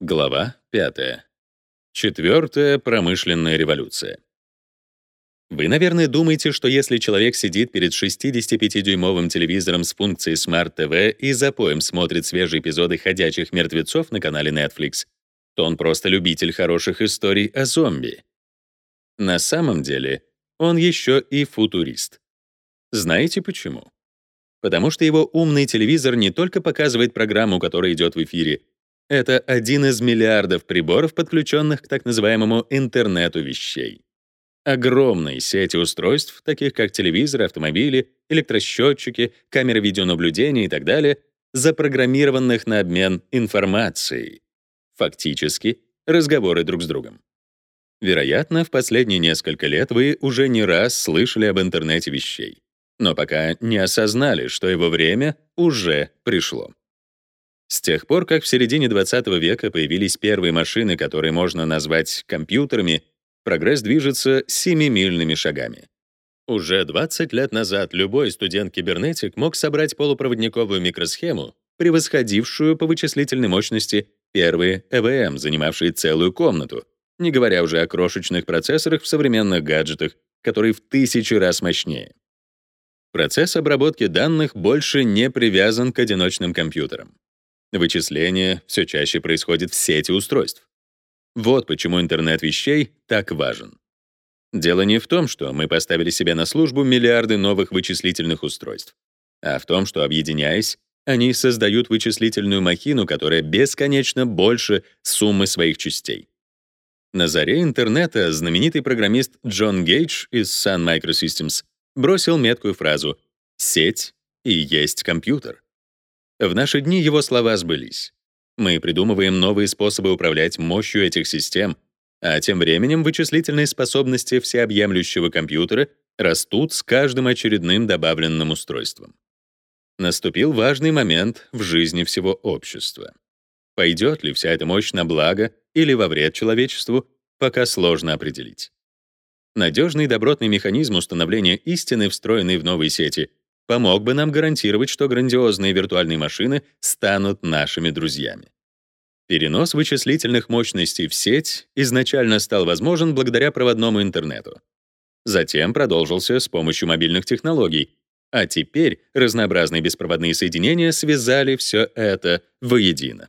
Глава 5. Четвертая промышленная революция. Вы, наверное, думаете, что если человек сидит перед 65-дюймовым телевизором с функцией Smart TV и запоем смотрит свежие эпизоды «Ходячих мертвецов» на канале Netflix, то он просто любитель хороших историй о зомби. На самом деле, он еще и футурист. Знаете почему? Потому что его умный телевизор не только показывает программу, которая идет в эфире, это один из миллиардов приборов, подключенных к так называемому интернету вещей. Огромные сети устройств, таких как телевизоры, автомобили, электросчетчики, камеры видеонаблюдения и так далее, запрограммированных на обмен информацией. Фактически, разговоры друг с другом. Вероятно, в последние несколько лет вы уже не раз слышали об интернете вещей, но пока не осознали, что его время уже пришло. С тех пор, как в середине 20 века появились первые машины, которые можно назвать компьютерами, прогресс движется семимильными шагами. Уже 20 лет назад любой студент-кибернетик мог собрать полупроводниковую микросхему, превосходившую по вычислительной мощности первые ЭВМ, занимавшие целую комнату, не говоря уже о крошечных процессорах в современных гаджетах, которые в тысячи раз мощнее. Процесс обработки данных больше не привязан к одиночным компьютерам. Вычисление все чаще происходит в сети устройств. Вот почему интернет вещей так важен. Дело не в том, что мы поставили себе на службу миллиарды новых вычислительных устройств, а в том, что, объединяясь, они создают вычислительную махину, которая бесконечно больше суммы своих частей. На заре интернета знаменитый программист Джон Гейдж из Sun Microsystems бросил меткую фразу «Сеть и есть компьютер». В наши дни его слова сбылись. Мы придумываем новые способы управлять мощью этих систем, а тем временем вычислительные способности всеобъемлющего компьютера растут с каждым очередным добавленным устройством. Наступил важный момент в жизни всего общества. Пойдет ли вся эта мощь на благо или во вред человечеству, пока сложно определить. Надежный добротный механизм установления истины, встроенный в новые сети, помог бы нам гарантировать, что грандиозные виртуальные машины станут нашими друзьями. Перенос вычислительных мощностей в сеть изначально стал возможен благодаря проводному интернету. Затем продолжился с помощью мобильных технологий, а теперь разнообразные беспроводные соединения связали все это воедино.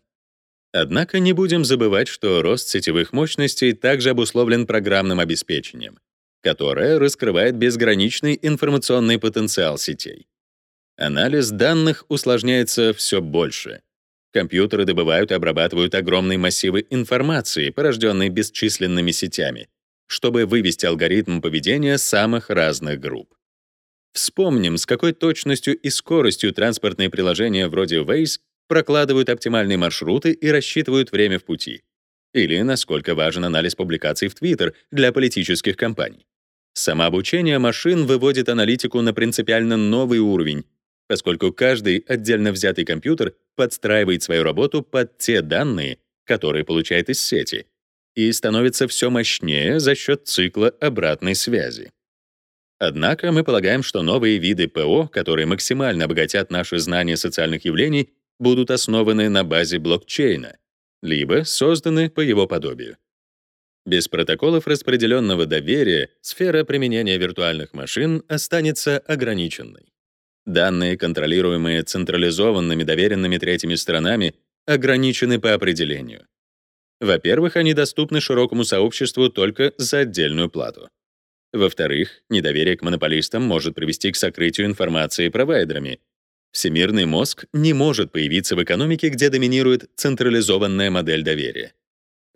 Однако не будем забывать, что рост сетевых мощностей также обусловлен программным обеспечением которая раскрывает безграничный информационный потенциал сетей. Анализ данных усложняется все больше. Компьютеры добывают и обрабатывают огромные массивы информации, порожденной бесчисленными сетями, чтобы вывести алгоритм поведения самых разных групп. Вспомним, с какой точностью и скоростью транспортные приложения вроде Waze прокладывают оптимальные маршруты и рассчитывают время в пути. Или насколько важен анализ публикаций в Twitter для политических кампаний. Самообучение машин выводит аналитику на принципиально новый уровень, поскольку каждый отдельно взятый компьютер подстраивает свою работу под те данные, которые получает из сети, и становится все мощнее за счет цикла обратной связи. Однако мы полагаем, что новые виды ПО, которые максимально обогатят наши знания социальных явлений, будут основаны на базе блокчейна, либо созданы по его подобию. Без протоколов распределенного доверия сфера применения виртуальных машин останется ограниченной. Данные, контролируемые централизованными доверенными третьими сторонами, ограничены по определению. Во-первых, они доступны широкому сообществу только за отдельную плату. Во-вторых, недоверие к монополистам может привести к сокрытию информации провайдерами. Всемирный мозг не может появиться в экономике, где доминирует централизованная модель доверия.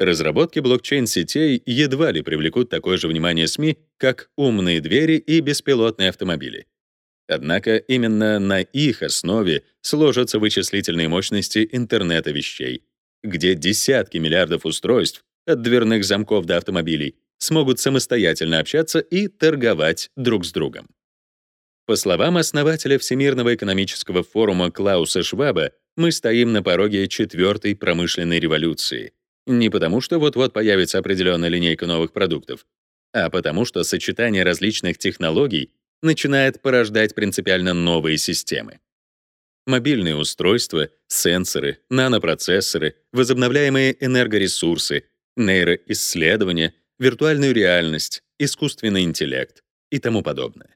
Разработки блокчейн-сетей едва ли привлекут такое же внимание СМИ, как умные двери и беспилотные автомобили. Однако именно на их основе сложатся вычислительные мощности интернета вещей, где десятки миллиардов устройств, от дверных замков до автомобилей, смогут самостоятельно общаться и торговать друг с другом. По словам основателя Всемирного экономического форума Клауса Шваба, мы стоим на пороге четвертой промышленной революции — не потому, что вот-вот появится определенная линейка новых продуктов, а потому что сочетание различных технологий начинает порождать принципиально новые системы. мобильные устройства, сенсоры, нанопроцессоры, возобновляемые энергоресурсы, нейроисследования, виртуальную реальность, искусственный интеллект и тому подобное.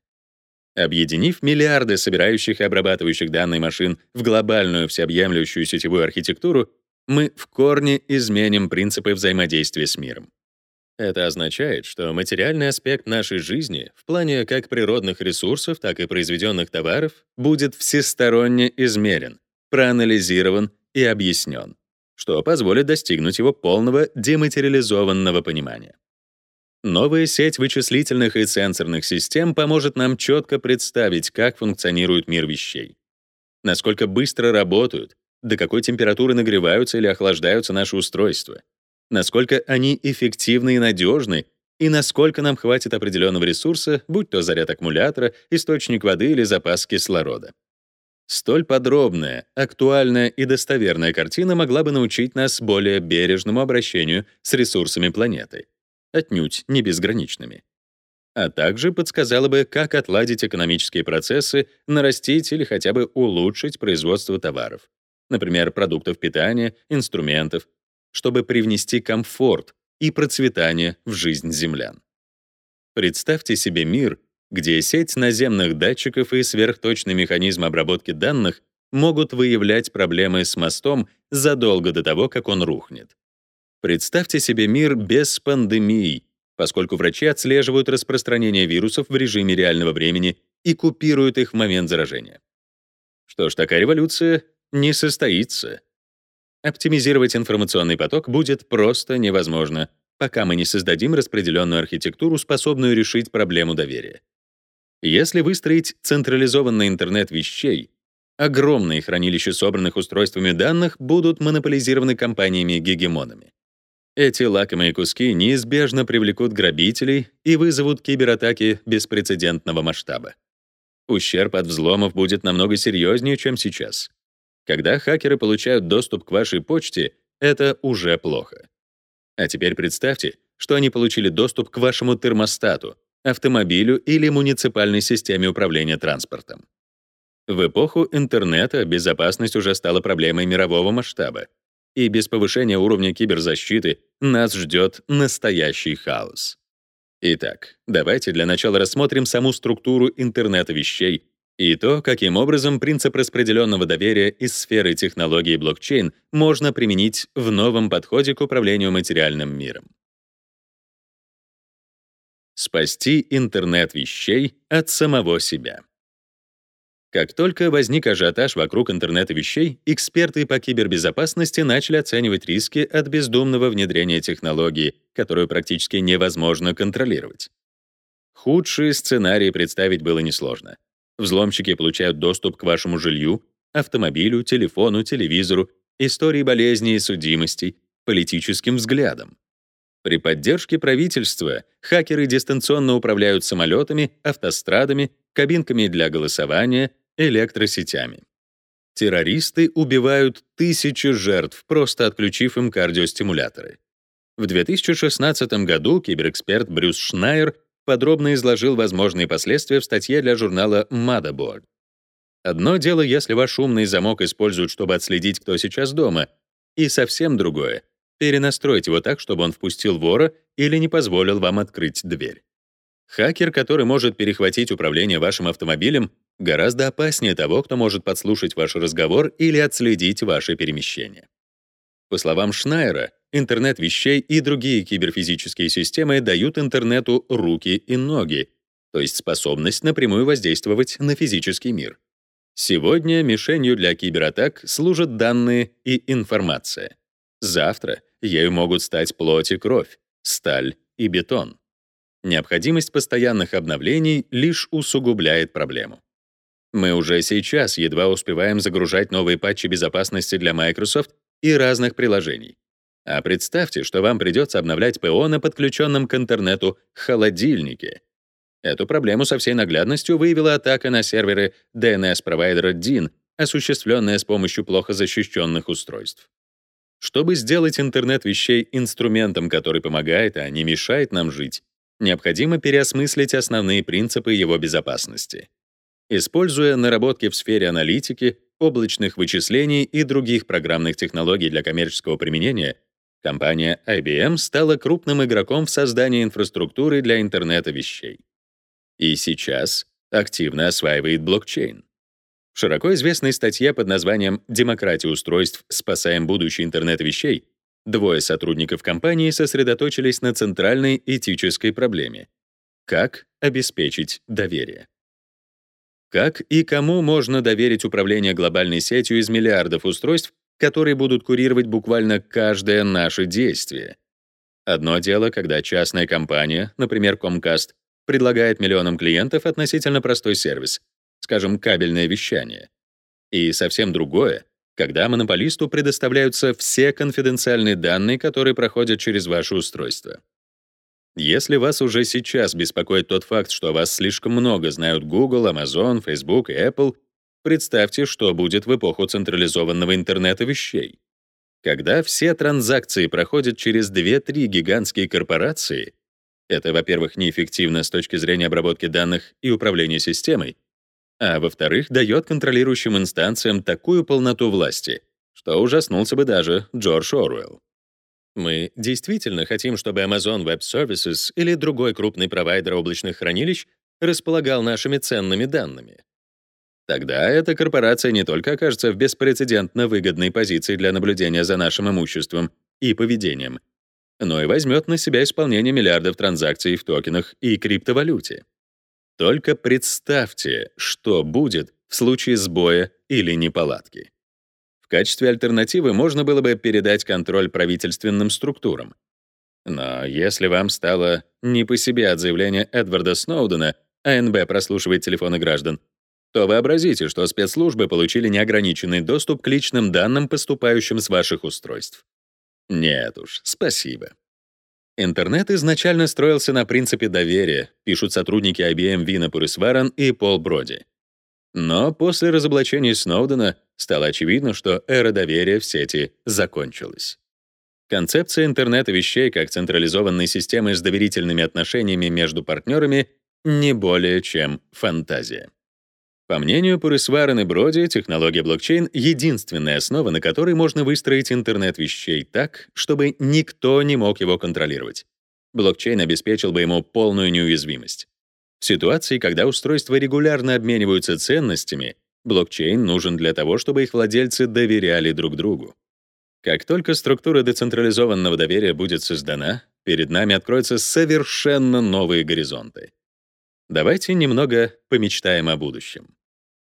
Объединив миллиарды собирающих и обрабатывающих данные машин в глобальную всеобъемлющую сетевую архитектуру, мы в корне изменим принципы взаимодействия с миром. Это означает, что материальный аспект нашей жизни в плане как природных ресурсов, так и произведенных товаров будет всесторонне измерен, проанализирован и объяснен, что позволит достигнуть его полного дематериализованного понимания. Новая сеть вычислительных и сенсорных систем поможет нам четко представить, как функционирует мир вещей, насколько быстро работают, до какой температуры нагреваются или охлаждаются наши устройства, насколько они эффективны и надежны, и насколько нам хватит определенного ресурса, будь то заряд аккумулятора, источник воды или запас кислорода. Столь подробная, актуальная и достоверная картина могла бы научить нас более бережному обращению с ресурсами планеты, отнюдь не безграничными. А также подсказала бы, как отладить экономические процессы, нарастить или хотя бы улучшить производство товаров, например, продуктов питания, инструментов, чтобы привнести комфорт и процветание в жизнь землян. Представьте себе мир, где сеть наземных датчиков и сверхточный механизм обработки данных могут выявлять проблемы с мостом задолго до того, как он рухнет. Представьте себе мир без пандемий, поскольку врачи отслеживают распространение вирусов в режиме реального времени и купируют их в момент заражения. Что ж, такая революция не состоится, Оптимизировать информационный поток будет просто невозможно, пока мы не создадим распределенную архитектуру, способную решить проблему доверия. Если выстроить централизованный интернет вещей, огромные хранилища собранных устройствами данных будут монополизированы компаниями-гегемонами. Эти лакомые куски неизбежно привлекут грабителей и вызовут кибератаки беспрецедентного масштаба. Ущерб от взломов будет намного серьезнее, чем сейчас. Когда хакеры получают доступ к вашей почте, это уже плохо. А теперь представьте, что они получили доступ к вашему термостату, автомобилю или муниципальной системе управления транспортом. В эпоху интернета безопасность уже стала проблемой мирового масштаба, и без повышения уровня киберзащиты нас ждет настоящий хаос. Итак, давайте для начала рассмотрим саму структуру интернета вещей и то, каким образом принцип распределенного доверия из сферы технологий блокчейн можно применить в новом подходе к управлению материальным миром. Спасти интернет вещей от самого себя. Как только возник ажиотаж вокруг интернета вещей, эксперты по кибербезопасности начали оценивать риски от бездумного внедрения технологии, которую практически невозможно контролировать. Худшие сценарии представить было несложно. Взломщики получают доступ к вашему жилью, автомобилю, телефону, телевизору, истории болезней и судимостей, политическим взглядам. При поддержке правительства хакеры дистанционно управляют самолетами, автострадами, кабинками для голосования, электросетями. Террористы убивают тысячи жертв, просто отключив им кардиостимуляторы. В 2016 году киберэксперт Брюс Шнайер подробно изложил возможные последствия в статье для журнала Motherboard. Одно дело, если ваш умный замок используют, чтобы отследить, кто сейчас дома, и совсем другое — перенастроить его так, чтобы он впустил вора или не позволил вам открыть дверь. Хакер, который может перехватить управление вашим автомобилем, гораздо опаснее того, кто может подслушать ваш разговор или отследить ваши перемещения. По словам Шнайера, интернет вещей и другие киберфизические системы дают интернету руки и ноги, то есть способность напрямую воздействовать на физический мир. Сегодня мишенью для кибератак служат данные и информация. Завтра ею могут стать плоть и кровь, сталь и бетон. Необходимость постоянных обновлений лишь усугубляет проблему. Мы уже сейчас едва успеваем загружать новые патчи безопасности для Microsoft и разных приложений. А представьте, что вам придется обновлять ПО на подключенном к интернету холодильнике. Эту проблему со всей наглядностью выявила атака на серверы DNS-провайдера DIN, осуществленная с помощью плохо защищенных устройств. Чтобы сделать интернет вещей инструментом, который помогает, а не мешает нам жить, необходимо переосмыслить основные принципы его безопасности. Используя наработки в сфере аналитики, облачных вычислений и других программных технологий для коммерческого применения, компания IBM стала крупным игроком в создании инфраструктуры для интернета вещей. И сейчас активно осваивает блокчейн. В широко известной статье под названием «Демократия устройств. Спасаем будущее интернета вещей» двое сотрудников компании сосредоточились на центральной этической проблеме — как обеспечить доверие. Как и кому можно доверить управление глобальной сетью из миллиардов устройств, которые будут курировать буквально каждое наше действие? Одно дело, когда частная компания, например, Comcast, предлагает миллионам клиентов относительно простой сервис, скажем, кабельное вещание. И совсем другое, когда монополисту предоставляются все конфиденциальные данные, которые проходят через ваше устройство. Если вас уже сейчас беспокоит тот факт, что вас слишком много знают Google, Amazon, Facebook и Apple, представьте, что будет в эпоху централизованного интернета вещей. Когда все транзакции проходят через 2-3 гигантские корпорации, это, во-первых, неэффективно с точки зрения обработки данных и управления системой, а во-вторых, дает контролирующим инстанциям такую полноту власти, что ужаснулся бы даже Джордж Оруэлл. Мы действительно хотим, чтобы Amazon Web Services или другой крупный провайдер облачных хранилищ располагал нашими ценными данными. Тогда эта корпорация не только окажется в беспрецедентно выгодной позиции для наблюдения за нашим имуществом и поведением, но и возьмет на себя исполнение миллиардов транзакций в токенах и криптовалюте. Только представьте, что будет в случае сбоя или неполадки. В качестве альтернативы можно было бы передать контроль правительственным структурам. Но если вам стало не по себе от заявления Эдварда Сноудена, АНБ прослушивает телефоны граждан, то вообразите, что спецслужбы получили неограниченный доступ к личным данным, поступающим с ваших устройств. Нет уж, спасибо. Интернет изначально строился на принципе доверия, пишут сотрудники IBM Вина Пурисваран и Пол Броди. Но после разоблачения Сноудена стало очевидно, что эра доверия в сети закончилась. Концепция интернета вещей как централизованной системы с доверительными отношениями между партнерами не более чем фантазия. По мнению Пурисварен и Броди, технология блокчейн — единственная основа, на которой можно выстроить интернет вещей так, чтобы никто не мог его контролировать. Блокчейн обеспечил бы ему полную неуязвимость. В ситуации, когда устройства регулярно обмениваются ценностями, блокчейн нужен для того, чтобы их владельцы доверяли друг другу. Как только структура децентрализованного доверия будет создана, перед нами откроются совершенно новые горизонты. Давайте немного помечтаем о будущем.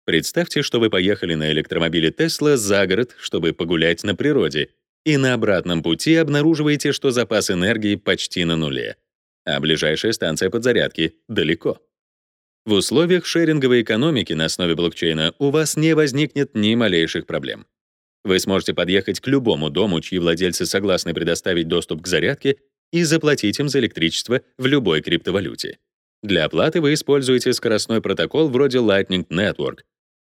Представьте, что вы поехали на электромобиле Tesla за город, чтобы погулять на природе, и на обратном пути обнаруживаете, что запас энергии почти на нуле, а ближайшая станция подзарядки далеко. В условиях шеринговой экономики на основе блокчейна у вас не возникнет ни малейших проблем. Вы сможете подъехать к любому дому, чьи владельцы согласны предоставить доступ к зарядке, и заплатить им за электричество в любой криптовалюте. Для оплаты вы используете скоростной протокол вроде Lightning Network,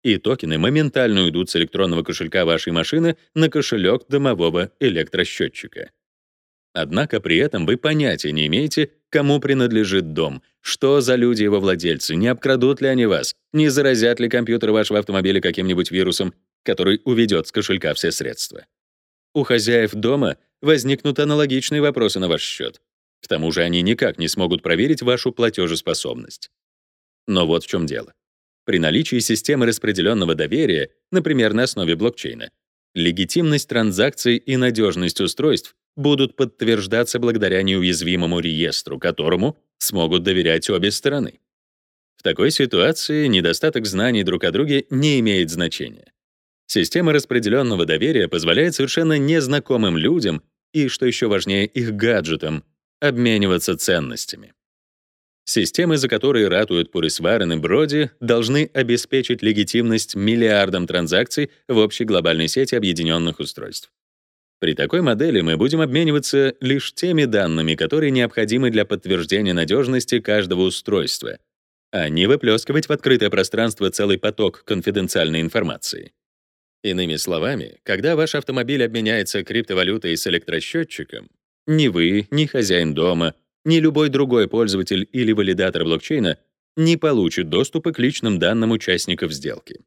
и токены моментально уйдут с электронного кошелька вашей машины на кошелек домового электросчетчика. Однако при этом вы понятия не имеете, кому принадлежит дом, что за люди его владельцы, не обкрадут ли они вас, не заразят ли компьютер вашего автомобиля каким-нибудь вирусом, который уведет с кошелька все средства. У хозяев дома возникнут аналогичные вопросы на ваш счет. К тому же они никак не смогут проверить вашу платежеспособность. Но вот в чем дело. При наличии системы распределенного доверия, например, на основе блокчейна, легитимность транзакций и надежность устройств будут подтверждаться благодаря неуязвимому реестру, которому смогут доверять обе стороны. В такой ситуации недостаток знаний друг о друге не имеет значения. Система распределенного доверия позволяет совершенно незнакомым людям и, что еще важнее, их гаджетам обмениваться ценностями. Системы, за которые ратуют Пурисварен и Броди, должны обеспечить легитимность миллиардам транзакций в общей глобальной сети объединенных устройств. При такой модели мы будем обмениваться лишь теми данными, которые необходимы для подтверждения надежности каждого устройства, а не выплескивать в открытое пространство целый поток конфиденциальной информации. Иными словами, когда ваш автомобиль обменяется криптовалютой с электросчетчиком, ни вы, ни хозяин дома — ни любой другой пользователь или валидатор блокчейна не получит доступа к личным данным участников сделки.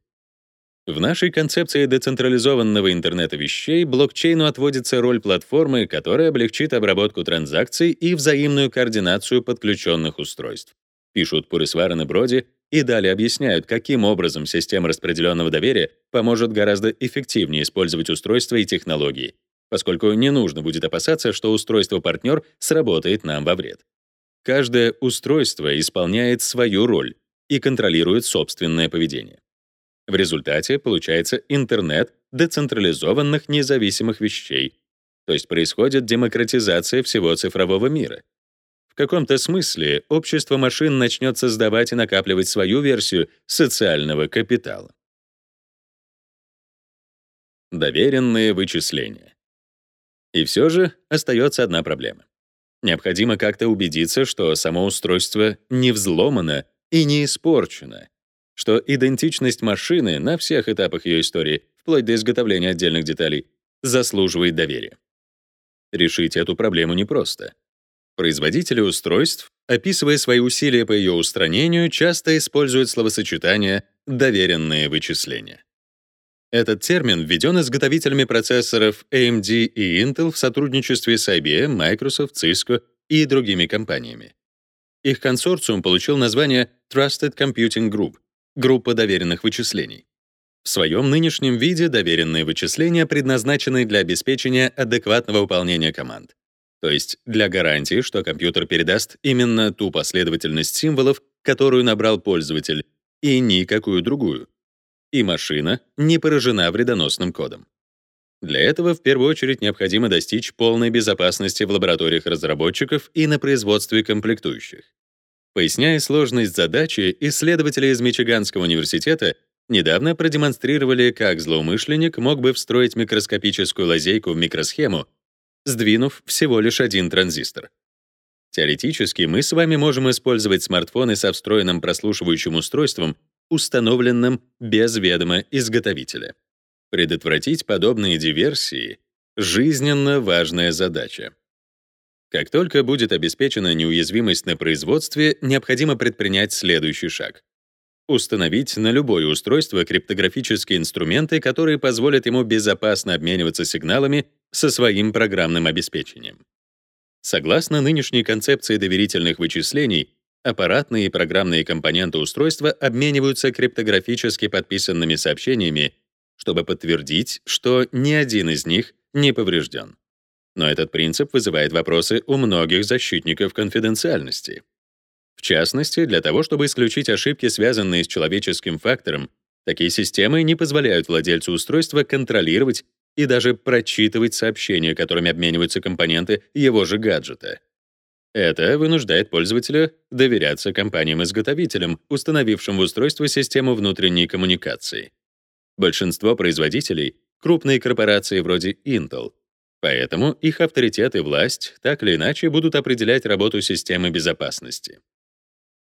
В нашей концепции децентрализованного интернета вещей блокчейну отводится роль платформы, которая облегчит обработку транзакций и взаимную координацию подключенных устройств. Пишут Пурисварен и Броди и далее объясняют, каким образом система распределенного доверия поможет гораздо эффективнее использовать устройства и технологии, поскольку не нужно будет опасаться, что устройство-партнер сработает нам во вред. Каждое устройство исполняет свою роль и контролирует собственное поведение. В результате получается интернет децентрализованных независимых вещей, то есть происходит демократизация всего цифрового мира. В каком-то смысле общество машин начнет создавать и накапливать свою версию социального капитала. Доверенные вычисления. И все же остается одна проблема. Необходимо как-то убедиться, что само устройство не взломано и не испорчено, что идентичность машины на всех этапах ее истории, вплоть до изготовления отдельных деталей, заслуживает доверия. Решить эту проблему непросто. Производители устройств, описывая свои усилия по ее устранению, часто используют словосочетание «доверенные вычисления». Этот термин введен изготовителями процессоров AMD и Intel в сотрудничестве с IBM, Microsoft, Cisco и другими компаниями. Их консорциум получил название Trusted Computing Group группа доверенных вычислений. В своем нынешнем виде доверенные вычисления предназначены для обеспечения адекватного выполнения команд, то есть для гарантии, что компьютер передаст именно ту последовательность символов, которую набрал пользователь, и никакую другую. И машина не поражена вредоносным кодом. Для этого в первую очередь необходимо достичь полной безопасности в лабораториях разработчиков и на производстве комплектующих. Поясняя сложность задачи, исследователи из Мичиганского университета недавно продемонстрировали, как злоумышленник мог бы встроить микроскопическую лазейку в микросхему, сдвинув всего лишь один транзистор. Теоретически мы с вами можем использовать смартфоны со встроенным прослушивающим устройством, установленным без ведома изготовителя. Предотвратить подобные диверсии — жизненно важная задача. Как только будет обеспечена неуязвимость на производстве, необходимо предпринять следующий шаг. Установить на любое устройство криптографические инструменты, которые позволят ему безопасно обмениваться сигналами со своим программным обеспечением. Согласно нынешней концепции доверительных вычислений, аппаратные и программные компоненты устройства обмениваются криптографически подписанными сообщениями, чтобы подтвердить, что ни один из них не поврежден. Но этот принцип вызывает вопросы у многих защитников конфиденциальности. В частности, для того, чтобы исключить ошибки, связанные с человеческим фактором, такие системы не позволяют владельцу устройства контролировать и даже прочитывать сообщения, которыми обмениваются компоненты его же гаджета. Это вынуждает пользователя доверяться компаниям-изготовителям, установившим в устройство систему внутренней коммуникации. Большинство производителей — крупные корпорации вроде Intel, Поэтому их авторитет и власть так или иначе будут определять работу системы безопасности.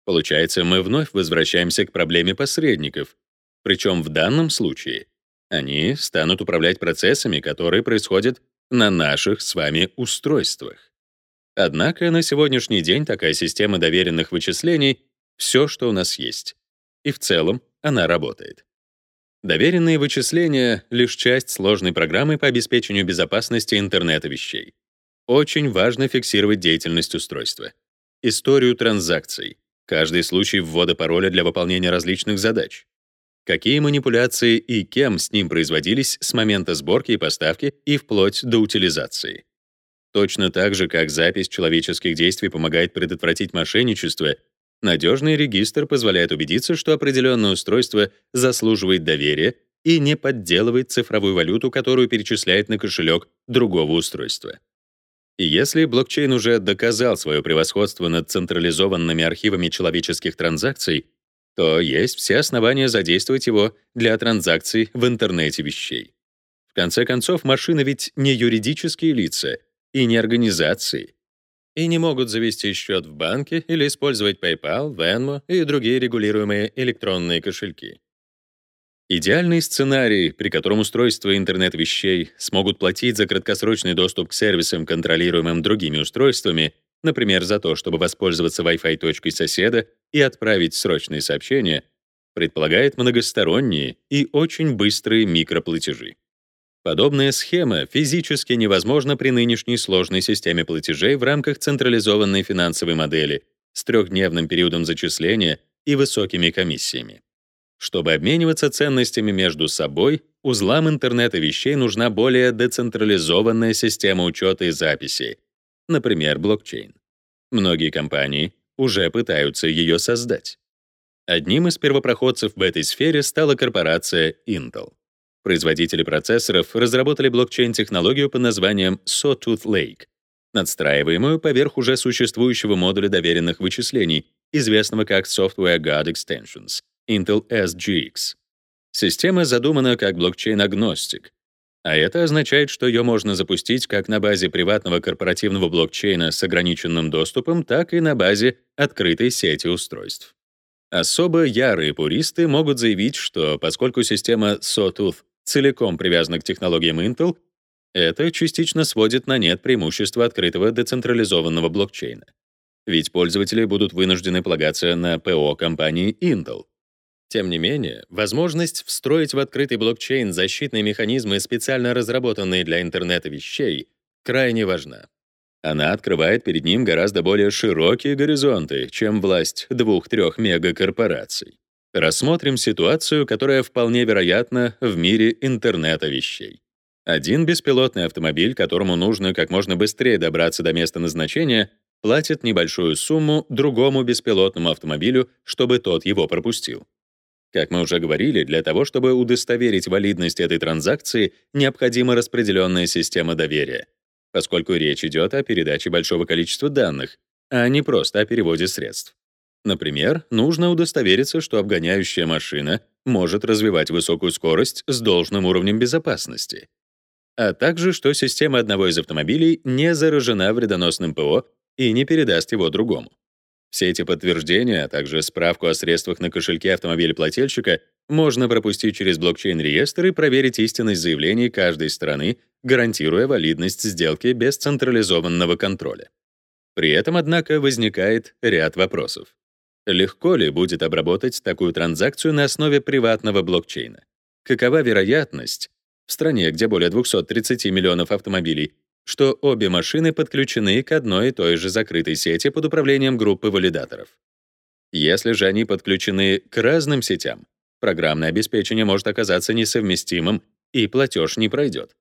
Получается, мы вновь возвращаемся к проблеме посредников, причем в данном случае они станут управлять процессами, которые происходят на наших с вами устройствах. Однако на сегодняшний день такая система доверенных вычислений — все, что у нас есть. И в целом она работает. Доверенные вычисления — лишь часть сложной программы по обеспечению безопасности интернета вещей. Очень важно фиксировать деятельность устройства, историю транзакций, каждый случай ввода пароля для выполнения различных задач, какие манипуляции и кем с ним производились с момента сборки и поставки и вплоть до утилизации. Точно так же, как запись человеческих действий помогает предотвратить мошенничество Надежный регистр позволяет убедиться, что определенное устройство заслуживает доверия и не подделывает цифровую валюту, которую перечисляет на кошелек другого устройства. И если блокчейн уже доказал свое превосходство над централизованными архивами человеческих транзакций, то есть все основания задействовать его для транзакций в интернете вещей. В конце концов, машины ведь не юридические лица и не организации, и не могут завести счет в банке или использовать PayPal, Venmo и другие регулируемые электронные кошельки. Идеальный сценарий, при котором устройства интернет-вещей смогут платить за краткосрочный доступ к сервисам, контролируемым другими устройствами, например, за то, чтобы воспользоваться Wi-Fi точкой соседа и отправить срочные сообщения, предполагает многосторонние и очень быстрые микроплатежи. Подобная схема физически невозможна при нынешней сложной системе платежей в рамках централизованной финансовой модели с трехдневным периодом зачисления и высокими комиссиями. Чтобы обмениваться ценностями между собой, узлам интернета вещей нужна более децентрализованная система учета и записи, например, блокчейн. Многие компании уже пытаются ее создать. Одним из первопроходцев в этой сфере стала корпорация Intel. Производители процессоров разработали блокчейн-технологию под названием Sawtooth Lake, надстраиваемую поверх уже существующего модуля доверенных вычислений, известного как Software Guard Extensions, Intel SGX. Система задумана как блокчейн-агностик, а это означает, что ее можно запустить как на базе приватного корпоративного блокчейна с ограниченным доступом, так и на базе открытой сети устройств. Особо ярые пуристы могут заявить, что поскольку система Sawtooth целиком привязана к технологиям Intel, это частично сводит на нет преимущество открытого децентрализованного блокчейна. Ведь пользователи будут вынуждены полагаться на ПО компании Intel. Тем не менее, возможность встроить в открытый блокчейн защитные механизмы, специально разработанные для интернета вещей, крайне важна. Она открывает перед ним гораздо более широкие горизонты, чем власть двух-трех мегакорпораций. Рассмотрим ситуацию, которая вполне вероятна в мире интернета вещей. Один беспилотный автомобиль, которому нужно как можно быстрее добраться до места назначения, платит небольшую сумму другому беспилотному автомобилю, чтобы тот его пропустил. Как мы уже говорили, для того, чтобы удостоверить валидность этой транзакции, необходима распределенная система доверия, поскольку речь идет о передаче большого количества данных, а не просто о переводе средств. Например, нужно удостовериться, что обгоняющая машина может развивать высокую скорость с должным уровнем безопасности а также что система одного из автомобилей не заражена вредоносным ПО и не передаст его другому. Все эти подтверждения, а также справку о средствах на кошельке автомобиля плательщика можно пропустить через блокчейн-реестр и проверить истинность заявлений каждой стороны, гарантируя валидность сделки без централизованного контроля. При этом, однако, возникает ряд вопросов. Легко ли будет обработать такую транзакцию на основе приватного блокчейна? Какова вероятность, в стране, где более 230 миллионов автомобилей, что обе машины подключены к одной и той же закрытой сети под управлением группы валидаторов. Если же они подключены к разным сетям, программное обеспечение может оказаться несовместимым, и платеж не пройдет.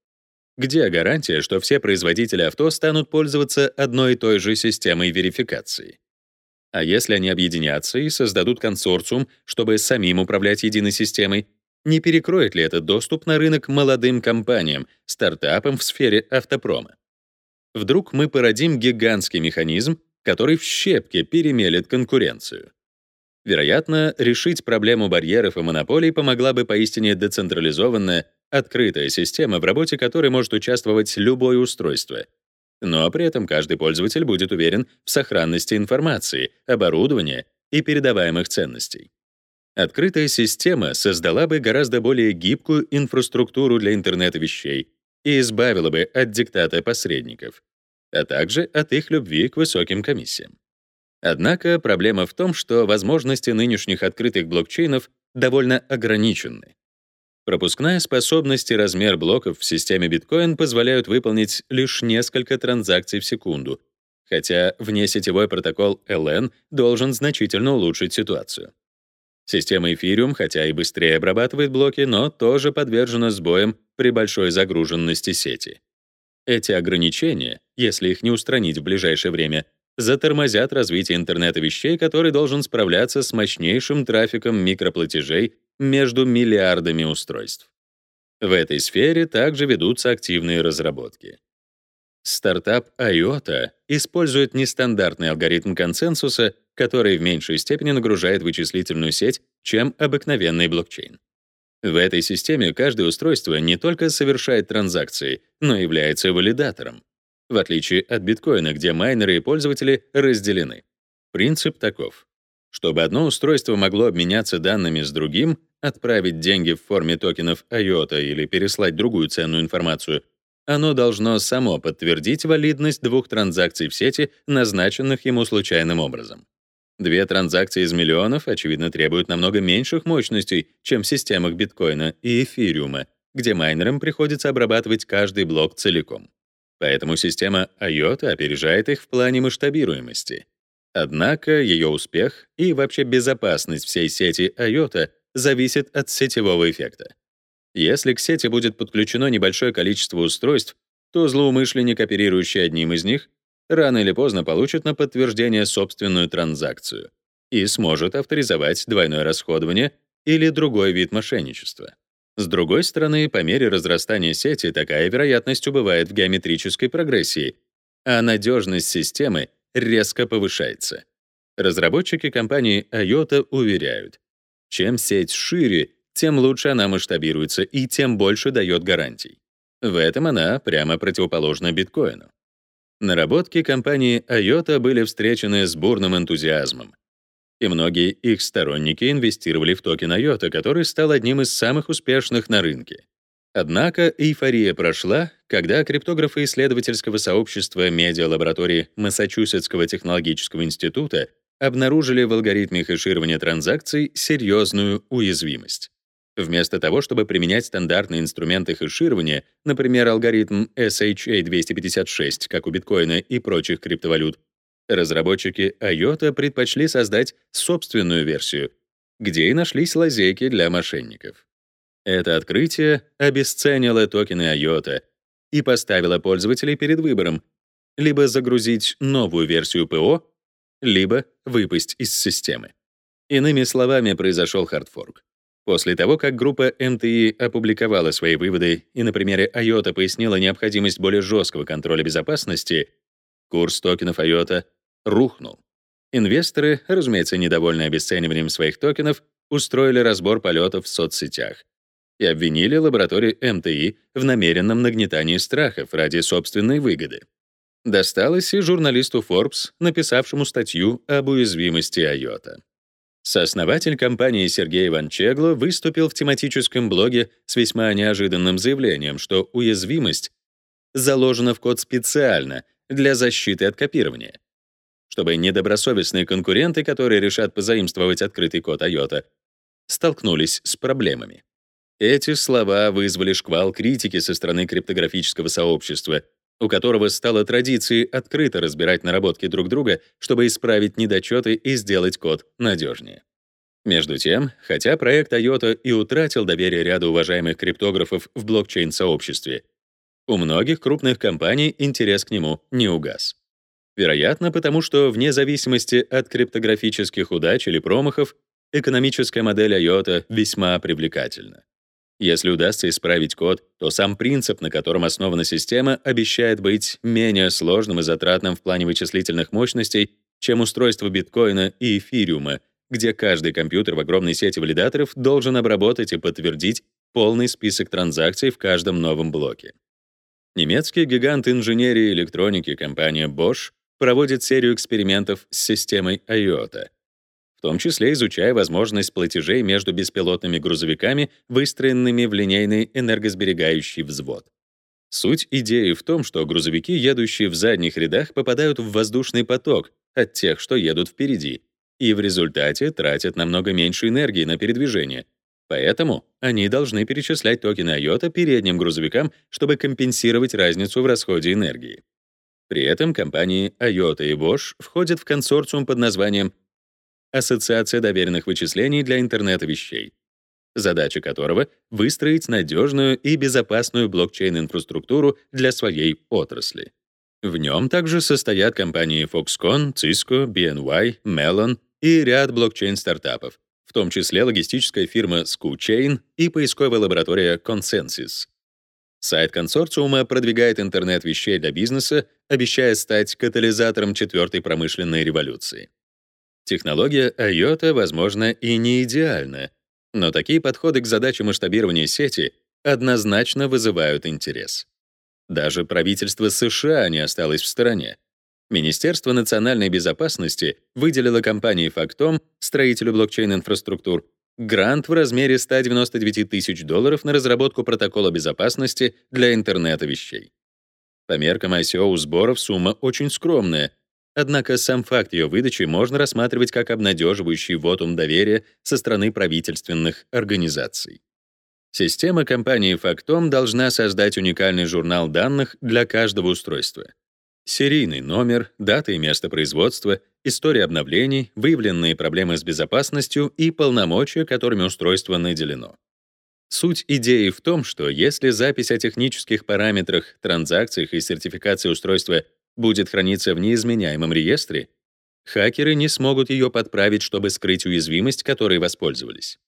Где гарантия, что все производители авто станут пользоваться одной и той же системой верификации? А если они объединятся и создадут консорциум, чтобы самим управлять единой системой, не перекроет ли этот доступ на рынок молодым компаниям, стартапам в сфере автопрома. Вдруг мы породим гигантский механизм, который в щепки перемелет конкуренцию. Вероятно, решить проблему барьеров и монополий помогла бы поистине децентрализованная, открытая система, в работе которой может участвовать любое устройство. Но при этом каждый пользователь будет уверен в сохранности информации, оборудования и передаваемых ценностей. Открытая система создала бы гораздо более гибкую инфраструктуру для интернета вещей и избавила бы от диктата посредников, а также от их любви к высоким комиссиям. Однако проблема в том, что возможности нынешних открытых блокчейнов довольно ограничены. Пропускная способность и размер блоков в системе биткоин позволяют выполнить лишь несколько транзакций в секунду, хотя внесетевой протокол LN должен значительно улучшить ситуацию. Система Ethereum, хотя и быстрее обрабатывает блоки, но тоже подвержена сбоям при большой загруженности сети. Эти ограничения, если их не устранить в ближайшее время, затормозят развитие интернета вещей, который должен справляться с мощнейшим трафиком микроплатежей между миллиардами устройств. В этой сфере также ведутся активные разработки. Стартап IOTA использует нестандартный алгоритм консенсуса, который в меньшей степени нагружает вычислительную сеть, чем обыкновенный блокчейн. В этой системе каждое устройство не только совершает транзакции, но и является валидатором, в отличие от биткоина, где майнеры и пользователи разделены. Принцип таков. Чтобы одно устройство могло обменяться данными с другим, отправить деньги в форме токенов IOTA или переслать другую ценную информацию — оно должно само подтвердить валидность двух транзакций в сети, назначенных ему случайным образом. Две транзакции из миллионов, очевидно, требуют намного меньших мощностей, чем в системах биткоина и эфириума, где майнерам приходится обрабатывать каждый блок целиком. Поэтому система IOTA опережает их в плане масштабируемости. Однако ее успех и вообще безопасность всей сети IOTA зависит от сетевого эффекта. Если к сети будет подключено небольшое количество устройств, то злоумышленник, оперирующий одним из них, рано или поздно получит на подтверждение собственную транзакцию и сможет авторизовать двойное расходование или другой вид мошенничества. С другой стороны, по мере разрастания сети такая вероятность убывает в геометрической прогрессии, а надежность системы резко повышается. Разработчики компании IOTA уверяют, чем сеть шире, тем лучше она масштабируется и тем больше дает гарантий. В этом она прямо противоположна биткоину. Наработки компании IOTA были встречены с бурным энтузиазмом и многие их сторонники инвестировали в токен IOTA, который стал одним из самых успешных на рынке. Однако эйфория прошла, когда криптографы исследовательского сообщества медиалаборатории Массачусетского технологического института обнаружили в алгоритме хеширования транзакций серьезную уязвимость. Вместо того, чтобы применять стандартные инструменты хеширования, например, алгоритм SHA-256, как у биткоина и прочих криптовалют, Разработчики IOTA предпочли создать собственную версию, где и нашлись лазейки для мошенников. Это открытие обесценило токены IOTA и поставило пользователей перед выбором либо загрузить новую версию ПО, либо выпасть из системы. Иными словами, произошел хардфорк. После того, как группа МТИ опубликовала свои выводы и на примере IOTA пояснила необходимость более жесткого контроля безопасности, курс токенов IOTA рухнул. Инвесторы, разумеется, недовольные обесцениванием своих токенов, устроили разбор полетов в соцсетях и обвинили лабораторию МТИ в намеренном нагнетании страхов ради собственной выгоды. Досталось и журналисту Forbes, написавшему статью об уязвимости IOTA. Сооснователь компании Сергей Ванчегло выступил в тематическом блоге с весьма неожиданным заявлением, что уязвимость заложена в код специально для защиты от копирования чтобы недобросовестные конкуренты, которые решат позаимствовать открытый код IOTA, столкнулись с проблемами. Эти слова вызвали шквал критики со стороны криптографического сообщества, у которого стало традицией открыто разбирать наработки друг друга, чтобы исправить недочеты и сделать код надежнее. Между тем, хотя проект IOTA и утратил доверие ряда уважаемых криптографов в блокчейн-сообществе, у многих крупных компаний интерес к нему не угас. Вероятно, потому что вне зависимости от криптографических удач или промахов, экономическая модель IOTA весьма привлекательна. Если удастся исправить код, то сам принцип, на котором основана система, обещает быть менее сложным и затратным в плане вычислительных мощностей, чем устройство биткоина и эфириума, где каждый компьютер в огромной сети валидаторов должен обработать и подтвердить полный список транзакций в каждом новом блоке. Немецкий гигант инженерии и электроники компания Bosch проводит серию экспериментов с системой IOTA, в том числе изучая возможность платежей между беспилотными грузовиками, выстроенными в линейный энергосберегающий взвод. Суть идеи в том, что грузовики, едущие в задних рядах, попадают в воздушный поток от тех, что едут впереди, и в результате тратят намного меньше энергии на передвижение. Поэтому они должны перечислять токены IOTA передним грузовикам, чтобы компенсировать разницу в расходе энергии. При этом компании IOTA и Bosch входят в консорциум под названием Ассоциация доверенных вычислений для интернета вещей, задача которого — выстроить надежную и безопасную блокчейн-инфраструктуру для своей отрасли. В нем также состоят компании Foxconn, Cisco, BNY, Melon и ряд блокчейн-стартапов, в том числе логистическая фирма SkuChain и поисковая лаборатория Consensus. Сайт консорциума продвигает интернет вещей для бизнеса, обещая стать катализатором четвертой промышленной революции. Технология IOTA, возможно, и не идеальна, но такие подходы к задаче масштабирования сети однозначно вызывают интерес. Даже правительство США не осталось в стороне. Министерство национальной безопасности выделило компании Factom, строителю блокчейн-инфраструктур, грант в размере 199 тысяч долларов на разработку протокола безопасности для интернета вещей. По меркам ICO сборов сумма очень скромная, Однако сам факт ее выдачи можно рассматривать как обнадеживающий вотум доверия со стороны правительственных организаций. Система компании Factom должна создать уникальный журнал данных для каждого устройства. Серийный номер, дата и место производства, история обновлений, выявленные проблемы с безопасностью и полномочия, которыми устройство наделено. Суть идеи в том, что если запись о технических параметрах, транзакциях и сертификации устройства будет храниться в неизменяемом реестре, хакеры не смогут ее подправить, чтобы скрыть уязвимость, которой воспользовались.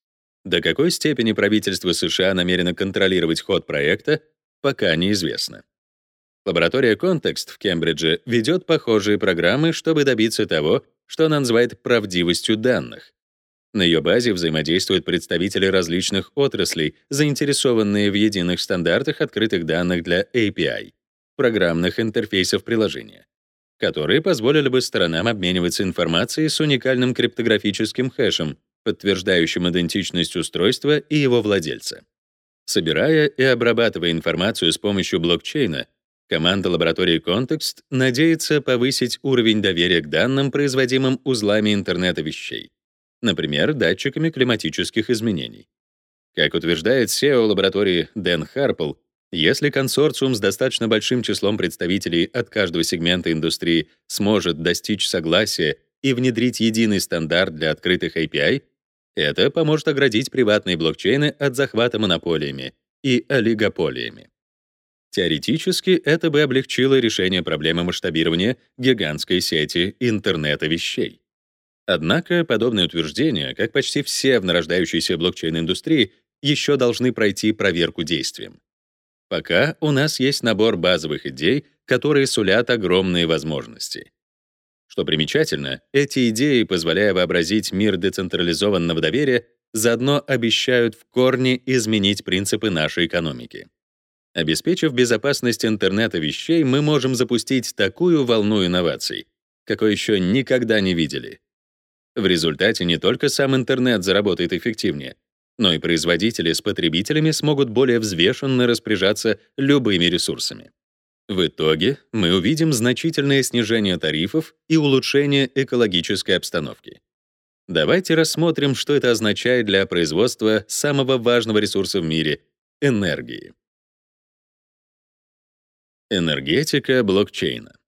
До какой степени правительство США намерено контролировать ход проекта, пока неизвестно. Лаборатория Context в Кембридже ведет похожие программы, чтобы добиться того, что она называет правдивостью данных. На ее базе взаимодействуют представители различных отраслей, заинтересованные в единых стандартах открытых данных для API, программных интерфейсов приложения, которые позволили бы сторонам обмениваться информацией с уникальным криптографическим хэшем, подтверждающим идентичность устройства и его владельца. Собирая и обрабатывая информацию с помощью блокчейна, команда лаборатории Context надеется повысить уровень доверия к данным, производимым узлами интернета вещей, например, датчиками климатических изменений. Как утверждает SEO лаборатории Дэн Харпл, если консорциум с достаточно большим числом представителей от каждого сегмента индустрии сможет достичь согласия и внедрить единый стандарт для открытых API, это поможет оградить приватные блокчейны от захвата монополиями и олигополиями. Теоретически это бы облегчило решение проблемы масштабирования гигантской сети интернета вещей. Однако подобные утверждения, как почти все в нарождающейся блокчейн-индустрии, еще должны пройти проверку действием. Пока у нас есть набор базовых идей, которые сулят огромные возможности. Что примечательно, эти идеи, позволяя вообразить мир децентрализованного доверия, заодно обещают в корне изменить принципы нашей экономики. Обеспечив безопасность интернета вещей, мы можем запустить такую волну инноваций, какой еще никогда не видели. В результате не только сам интернет заработает эффективнее, но и производители с потребителями смогут более взвешенно распоряжаться любыми ресурсами. В итоге мы увидим значительное снижение тарифов и улучшение экологической обстановки. Давайте рассмотрим, что это означает для производства самого важного ресурса в мире — энергии. Энергетика блокчейна.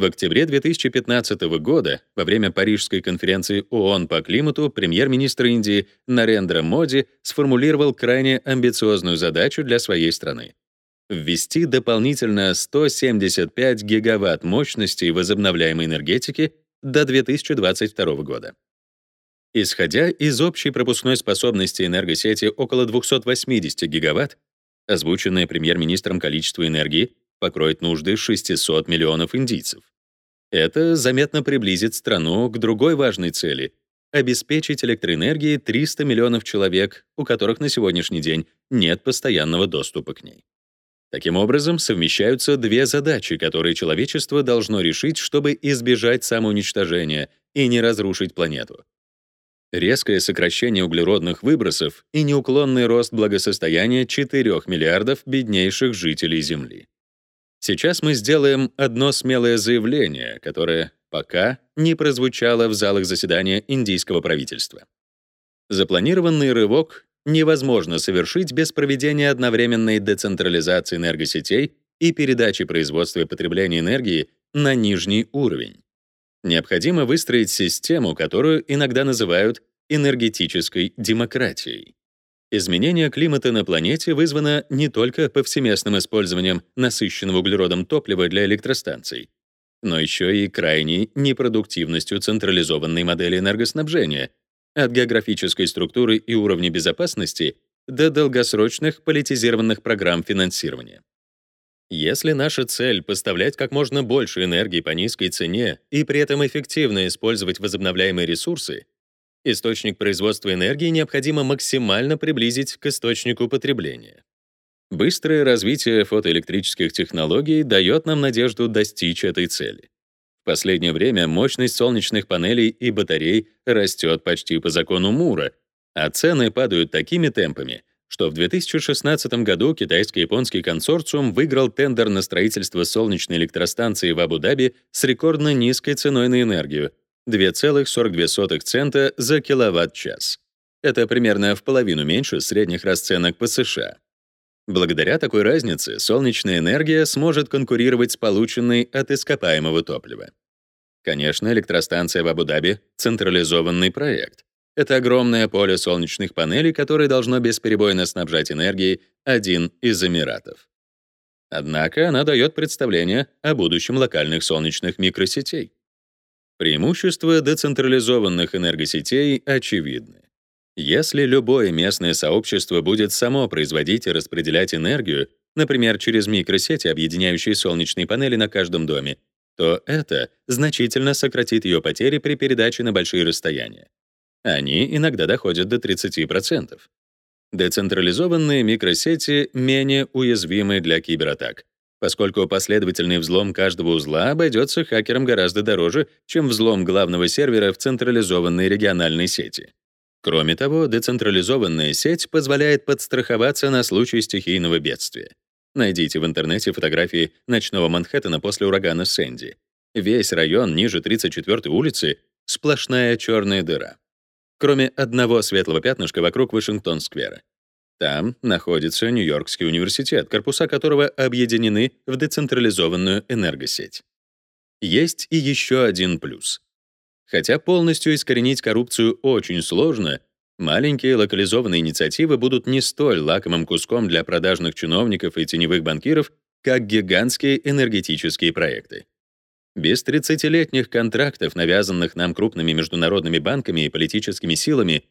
В октябре 2015 года, во время Парижской конференции ООН по климату, премьер-министр Индии Нарендра Моди сформулировал крайне амбициозную задачу для своей страны ввести дополнительно 175 гигаватт мощности возобновляемой энергетики до 2022 года. Исходя из общей пропускной способности энергосети около 280 гигаватт, озвученное премьер-министром количество энергии покроет нужды 600 миллионов индийцев. Это заметно приблизит страну к другой важной цели — обеспечить электроэнергией 300 миллионов человек, у которых на сегодняшний день нет постоянного доступа к ней. Таким образом, совмещаются две задачи, которые человечество должно решить, чтобы избежать самоуничтожения и не разрушить планету. Резкое сокращение углеродных выбросов и неуклонный рост благосостояния 4 миллиардов беднейших жителей Земли. Сейчас мы сделаем одно смелое заявление, которое пока не прозвучало в залах заседания индийского правительства. Запланированный рывок невозможно совершить без проведения одновременной децентрализации энергосетей и передачи производства и потребления энергии на нижний уровень. Необходимо выстроить систему, которую иногда называют энергетической демократией. Изменение климата на планете вызвано не только повсеместным использованием насыщенного углеродом топлива для электростанций, но еще и крайней непродуктивностью централизованной модели энергоснабжения, от географической структуры и уровня безопасности до долгосрочных политизированных программ финансирования. Если наша цель — поставлять как можно больше энергии по низкой цене и при этом эффективно использовать возобновляемые ресурсы, источник производства энергии необходимо максимально приблизить к источнику потребления. Быстрое развитие фотоэлектрических технологий дает нам надежду достичь этой цели. В последнее время мощность солнечных панелей и батарей растет почти по закону Мура, а цены падают такими темпами, что в 2016 году китайско-японский консорциум выиграл тендер на строительство солнечной электростанции в Абу-Даби с рекордно низкой ценой на энергию — 2,42 цента за киловатт-час. Это примерно в половину меньше средних расценок по США. Благодаря такой разнице солнечная энергия сможет конкурировать с полученной от ископаемого топлива. Конечно, электростанция в Абу-Даби — централизованный проект. Это огромное поле солнечных панелей, которое должно бесперебойно снабжать энергией один из Эмиратов. Однако она дает представление о будущем локальных солнечных микросетей. Преимущества децентрализованных энергосетей очевидны. Если любое местное сообщество будет само производить и распределять энергию, например, через микросети, объединяющие солнечные панели на каждом доме, то это значительно сократит ее потери при передаче на большие расстояния. Они иногда доходят до 30%. Децентрализованные микросети менее уязвимы для кибератак, поскольку последовательный взлом каждого узла обойдется хакерам гораздо дороже, чем взлом главного сервера в централизованной региональной сети. Кроме того, децентрализованная сеть позволяет подстраховаться на случай стихийного бедствия. Найдите в интернете фотографии ночного Манхэттена после урагана Сэнди. Весь район ниже 34-й улицы — сплошная черная дыра кроме одного светлого пятнышка вокруг Вашингтон-сквера. Там находится Нью-Йоркский университет, корпуса которого объединены в децентрализованную энергосеть. Есть и еще один плюс. Хотя полностью искоренить коррупцию очень сложно, маленькие локализованные инициативы будут не столь лакомым куском для продажных чиновников и теневых банкиров, как гигантские энергетические проекты. Без 30-летних контрактов, навязанных нам крупными международными банками и политическими силами,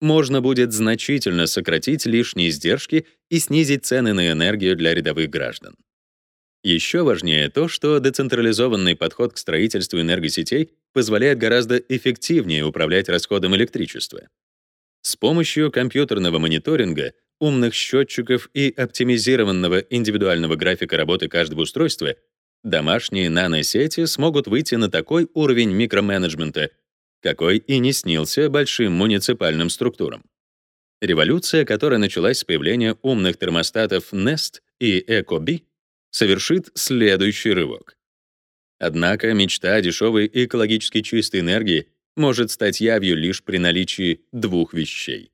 можно будет значительно сократить лишние издержки и снизить цены на энергию для рядовых граждан. Еще важнее то, что децентрализованный подход к строительству энергосетей позволяет гораздо эффективнее управлять расходом электричества. С помощью компьютерного мониторинга, умных счетчиков и оптимизированного индивидуального графика работы каждого устройства Домашние наносети смогут выйти на такой уровень микроменеджмента, какой и не снился большим муниципальным структурам. Революция, которая началась с появления умных термостатов Nest и Ecobee, совершит следующий рывок. Однако мечта о дешевой экологически чистой энергии может стать явью лишь при наличии двух вещей.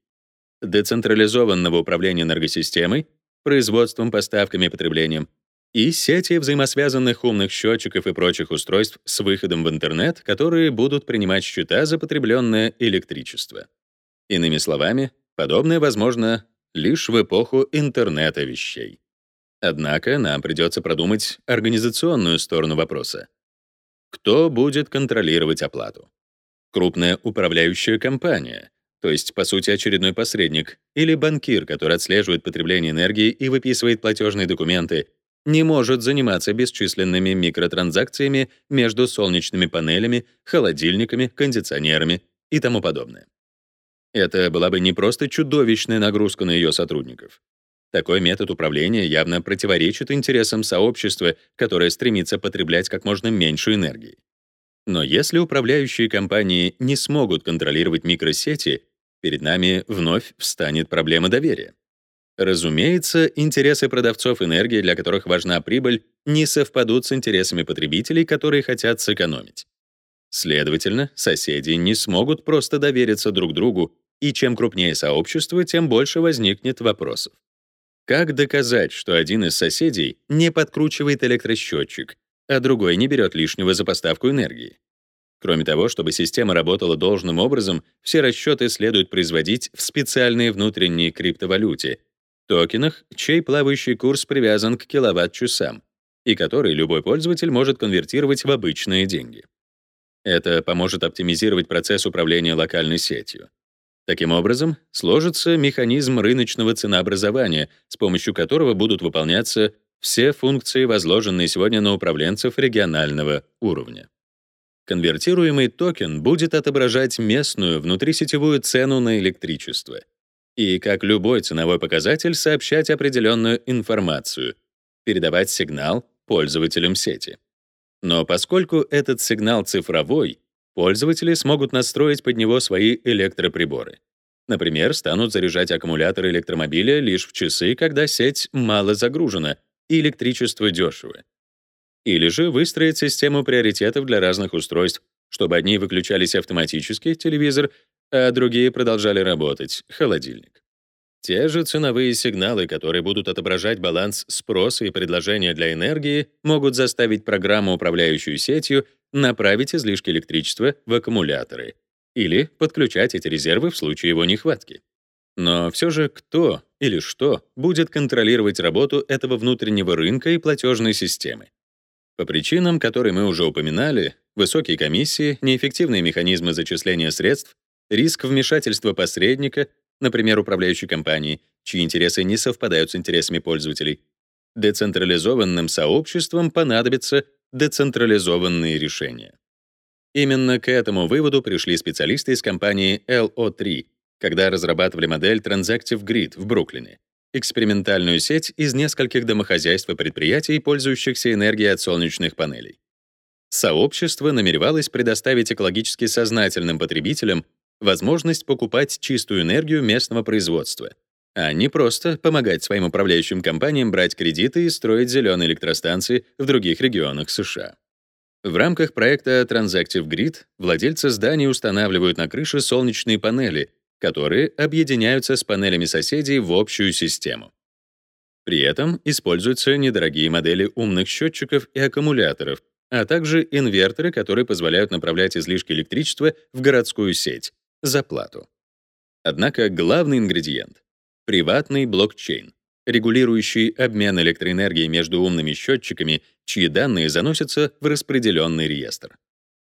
Децентрализованного управления энергосистемой, производством, поставками и потреблением — и сети взаимосвязанных умных счетчиков и прочих устройств с выходом в интернет, которые будут принимать счета за потребленное электричество. Иными словами, подобное возможно лишь в эпоху интернета вещей. Однако нам придется продумать организационную сторону вопроса. Кто будет контролировать оплату? Крупная управляющая компания, то есть, по сути, очередной посредник, или банкир, который отслеживает потребление энергии и выписывает платежные документы, не может заниматься бесчисленными микротранзакциями между солнечными панелями, холодильниками, кондиционерами и тому подобное. Это была бы не просто чудовищная нагрузка на ее сотрудников. Такой метод управления явно противоречит интересам сообщества, которое стремится потреблять как можно меньше энергии. Но если управляющие компании не смогут контролировать микросети, перед нами вновь встанет проблема доверия. Разумеется, интересы продавцов энергии, для которых важна прибыль, не совпадут с интересами потребителей, которые хотят сэкономить. Следовательно, соседи не смогут просто довериться друг другу, и чем крупнее сообщество, тем больше возникнет вопросов. Как доказать, что один из соседей не подкручивает электросчетчик, а другой не берет лишнего за поставку энергии? Кроме того, чтобы система работала должным образом, все расчеты следует производить в специальной внутренней криптовалюте — токенах, чей плавающий курс привязан к киловатт-часам и который любой пользователь может конвертировать в обычные деньги. Это поможет оптимизировать процесс управления локальной сетью. Таким образом, сложится механизм рыночного ценообразования, с помощью которого будут выполняться все функции, возложенные сегодня на управленцев регионального уровня. Конвертируемый токен будет отображать местную внутрисетевую цену на электричество и, как любой ценовой показатель, сообщать определенную информацию, передавать сигнал пользователям сети. Но поскольку этот сигнал цифровой, пользователи смогут настроить под него свои электроприборы. Например, станут заряжать аккумуляторы электромобиля лишь в часы, когда сеть мало загружена и электричество дешево. Или же выстроить систему приоритетов для разных устройств, чтобы одни выключались автоматически, телевизор, а другие продолжали работать, холодильник. Те же ценовые сигналы, которые будут отображать баланс спроса и предложения для энергии, могут заставить программу, управляющую сетью, направить излишки электричества в аккумуляторы или подключать эти резервы в случае его нехватки. Но все же кто или что будет контролировать работу этого внутреннего рынка и платежной системы? По причинам, которые мы уже упоминали, высокие комиссии, неэффективные механизмы зачисления средств, риск вмешательства посредника, например, управляющей компании, чьи интересы не совпадают с интересами пользователей, децентрализованным сообществам понадобятся децентрализованные решения. Именно к этому выводу пришли специалисты из компании LO3, когда разрабатывали модель Transactive Grid в Бруклине, экспериментальную сеть из нескольких домохозяйств и предприятий, пользующихся энергией от солнечных панелей. Сообщество намеревалось предоставить экологически сознательным потребителям возможность покупать чистую энергию местного производства, а не просто помогать своим управляющим компаниям брать кредиты и строить зеленые электростанции в других регионах США. В рамках проекта Transactive Grid владельцы зданий устанавливают на крыше солнечные панели, которые объединяются с панелями соседей в общую систему. При этом используются недорогие модели умных счетчиков и аккумуляторов, а также инверторы, которые позволяют направлять излишки электричества в городскую сеть за плату. Однако главный ингредиент — приватный блокчейн, регулирующий обмен электроэнергией между умными счетчиками, чьи данные заносятся в распределенный реестр.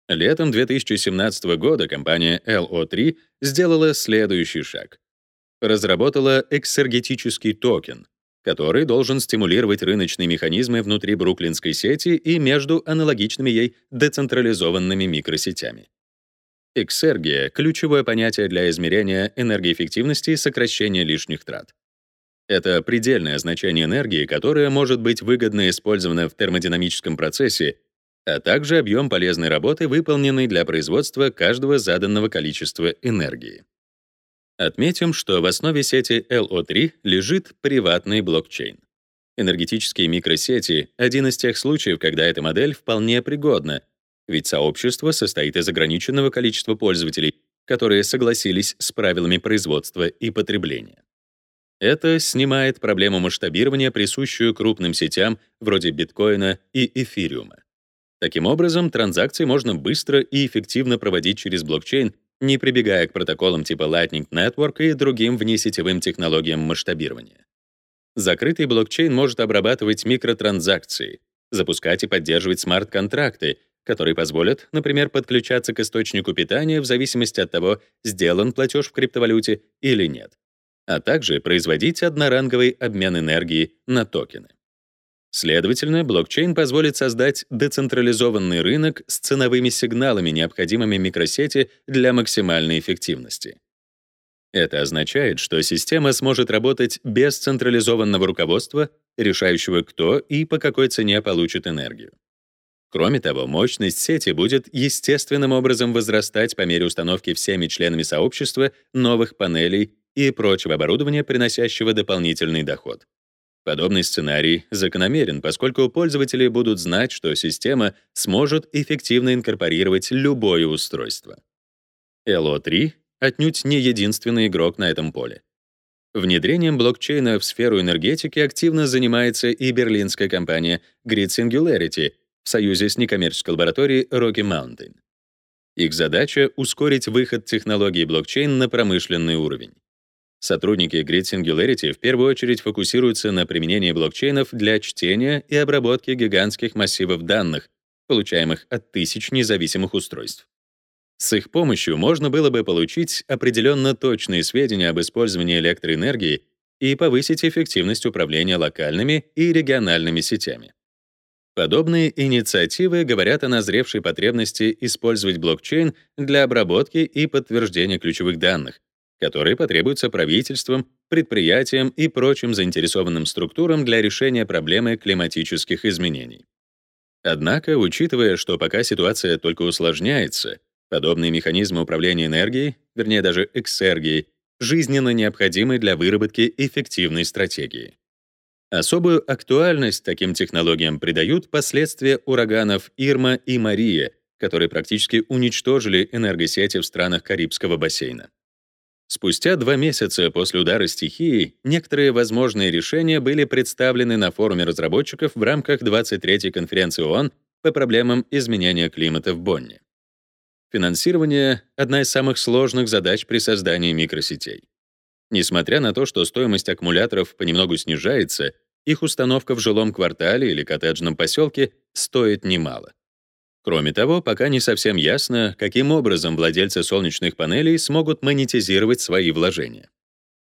Летом 2017 года компания LO3 сделала следующий шаг. Разработала эксергетический токен, который должен стимулировать рыночные механизмы внутри бруклинской сети и между аналогичными ей децентрализованными микросетями. Эксергия — ключевое понятие для измерения энергоэффективности и сокращения лишних трат. Это предельное значение энергии, которое может быть выгодно использовано в термодинамическом процессе, а также объем полезной работы, выполненной для производства каждого заданного количества энергии. Отметим, что в основе сети LO3 лежит приватный блокчейн. Энергетические микросети — один из тех случаев, когда эта модель вполне пригодна, ведь сообщество состоит из ограниченного количества пользователей, которые согласились с правилами производства и потребления. Это снимает проблему масштабирования, присущую крупным сетям вроде биткоина и эфириума. Таким образом, транзакции можно быстро и эффективно проводить через блокчейн, не прибегая к протоколам типа Lightning Network и другим внесетевым технологиям масштабирования. Закрытый блокчейн может обрабатывать микротранзакции, запускать и поддерживать смарт-контракты, которые позволят, например, подключаться к источнику питания в зависимости от того, сделан платеж в криптовалюте или нет а также производить одноранговый обмен энергии на токены. Следовательно, блокчейн позволит создать децентрализованный рынок с ценовыми сигналами, необходимыми микросети для максимальной эффективности. Это означает, что система сможет работать без централизованного руководства, решающего, кто и по какой цене получит энергию. Кроме того, мощность сети будет естественным образом возрастать по мере установки всеми членами сообщества новых панелей и прочего оборудования, приносящего дополнительный доход. Подобный сценарий закономерен, поскольку пользователи будут знать, что система сможет эффективно инкорпорировать любое устройство. LO3 отнюдь не единственный игрок на этом поле. Внедрением блокчейна в сферу энергетики активно занимается и берлинская компания Grid Singularity в союзе с некоммерческой лабораторией Rocky Mountain. Их задача — ускорить выход технологии блокчейн на промышленный уровень. Сотрудники Grid Singularity в первую очередь фокусируются на применении блокчейнов для чтения и обработки гигантских массивов данных, получаемых от тысяч независимых устройств. С их помощью можно было бы получить определенно точные сведения об использовании электроэнергии и повысить эффективность управления локальными и региональными сетями. Подобные инициативы говорят о назревшей потребности использовать блокчейн для обработки и подтверждения ключевых данных, которые потребуются правительствам, предприятиям и прочим заинтересованным структурам для решения проблемы климатических изменений. Однако, учитывая, что пока ситуация только усложняется, подобные механизмы управления энергией, вернее даже эксергией, жизненно необходимы для выработки эффективной стратегии. Особую актуальность таким технологиям придают последствия ураганов Ирма и Мария, которые практически уничтожили энергосети в странах Карибского бассейна. Спустя два месяца после удара стихии некоторые возможные решения были представлены на форуме разработчиков в рамках 23-й конференции ООН по проблемам изменения климата в Бонне. Финансирование — одна из самых сложных задач при создании микросетей. Несмотря на то, что стоимость аккумуляторов понемногу снижается, их установка в жилом квартале или коттеджном поселке стоит немало. Кроме того, пока не совсем ясно, каким образом владельцы солнечных панелей смогут монетизировать свои вложения.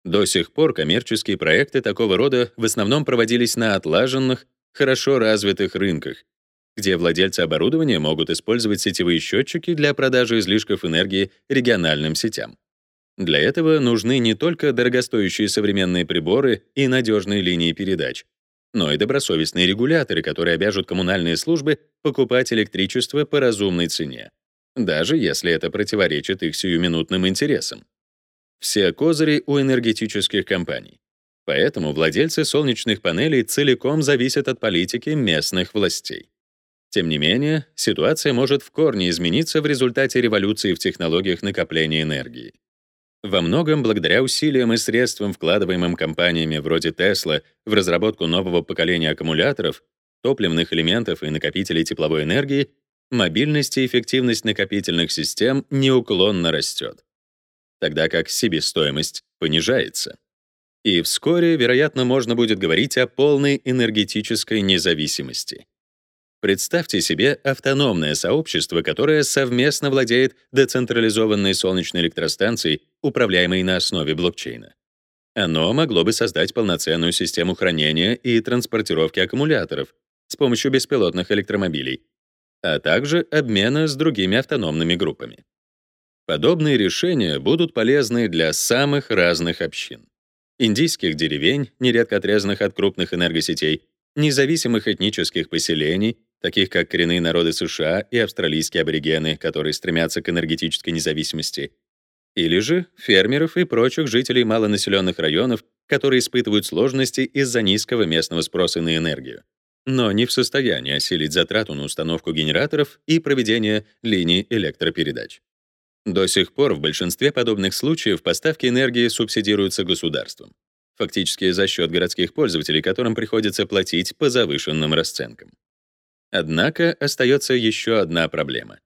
До сих пор коммерческие проекты такого рода в основном проводились на отлаженных, хорошо развитых рынках, где владельцы оборудования могут использовать сетевые счетчики для продажи излишков энергии региональным сетям. Для этого нужны не только дорогостоящие современные приборы и надежные линии передач, но и добросовестные регуляторы, которые обяжут коммунальные службы покупать электричество по разумной цене, даже если это противоречит их сиюминутным интересам. Все козыри у энергетических компаний. Поэтому владельцы солнечных панелей целиком зависят от политики местных властей. Тем не менее, ситуация может в корне измениться в результате революции в технологиях накопления энергии. Во многом благодаря усилиям и средствам, вкладываемым компаниями вроде Tesla в разработку нового поколения аккумуляторов, топливных элементов и накопителей тепловой энергии, мобильность и эффективность накопительных систем неуклонно растет, тогда как себестоимость понижается. И вскоре, вероятно, можно будет говорить о полной энергетической независимости. Представьте себе автономное сообщество, которое совместно владеет децентрализованной солнечной электростанцией, управляемой на основе блокчейна. Оно могло бы создать полноценную систему хранения и транспортировки аккумуляторов с помощью беспилотных электромобилей, а также обмена с другими автономными группами. Подобные решения будут полезны для самых разных общин. Индийских деревень, нередко отрезанных от крупных энергосетей, независимых этнических поселений, таких как коренные народы США и австралийские аборигены, которые стремятся к энергетической независимости, или же фермеров и прочих жителей малонаселенных районов, которые испытывают сложности из-за низкого местного спроса на энергию, но не в состоянии осилить затрату на установку генераторов и проведение линий электропередач. До сих пор в большинстве подобных случаев поставки энергии субсидируются государством, фактически за счет городских пользователей, которым приходится платить по завышенным расценкам. Однако остается еще одна проблема.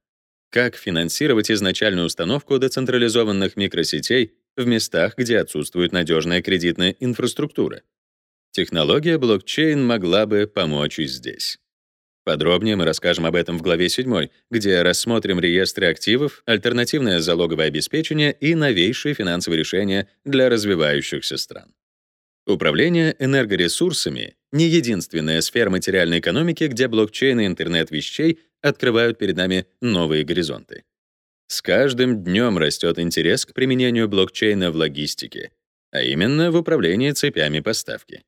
Как финансировать изначальную установку децентрализованных микросетей в местах, где отсутствует надежная кредитная инфраструктура? Технология блокчейн могла бы помочь и здесь. Подробнее мы расскажем об этом в главе 7, где рассмотрим реестры активов, альтернативное залоговое обеспечение и новейшие финансовые решения для развивающихся стран. Управление энергоресурсами — не единственная сфера материальной экономики, где блокчейн и интернет вещей открывают перед нами новые горизонты. С каждым днем растет интерес к применению блокчейна в логистике, а именно в управлении цепями поставки.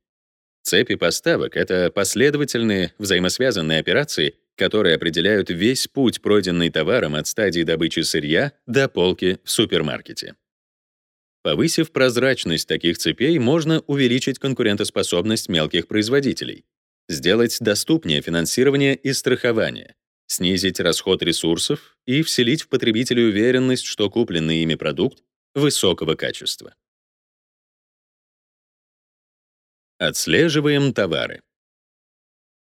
Цепи поставок — это последовательные, взаимосвязанные операции, которые определяют весь путь, пройденный товаром от стадии добычи сырья до полки в супермаркете. Повысив прозрачность таких цепей, можно увеличить конкурентоспособность мелких производителей, сделать доступнее финансирование и страхование, снизить расход ресурсов и вселить в потребителя уверенность, что купленный ими продукт высокого качества. Отслеживаем товары.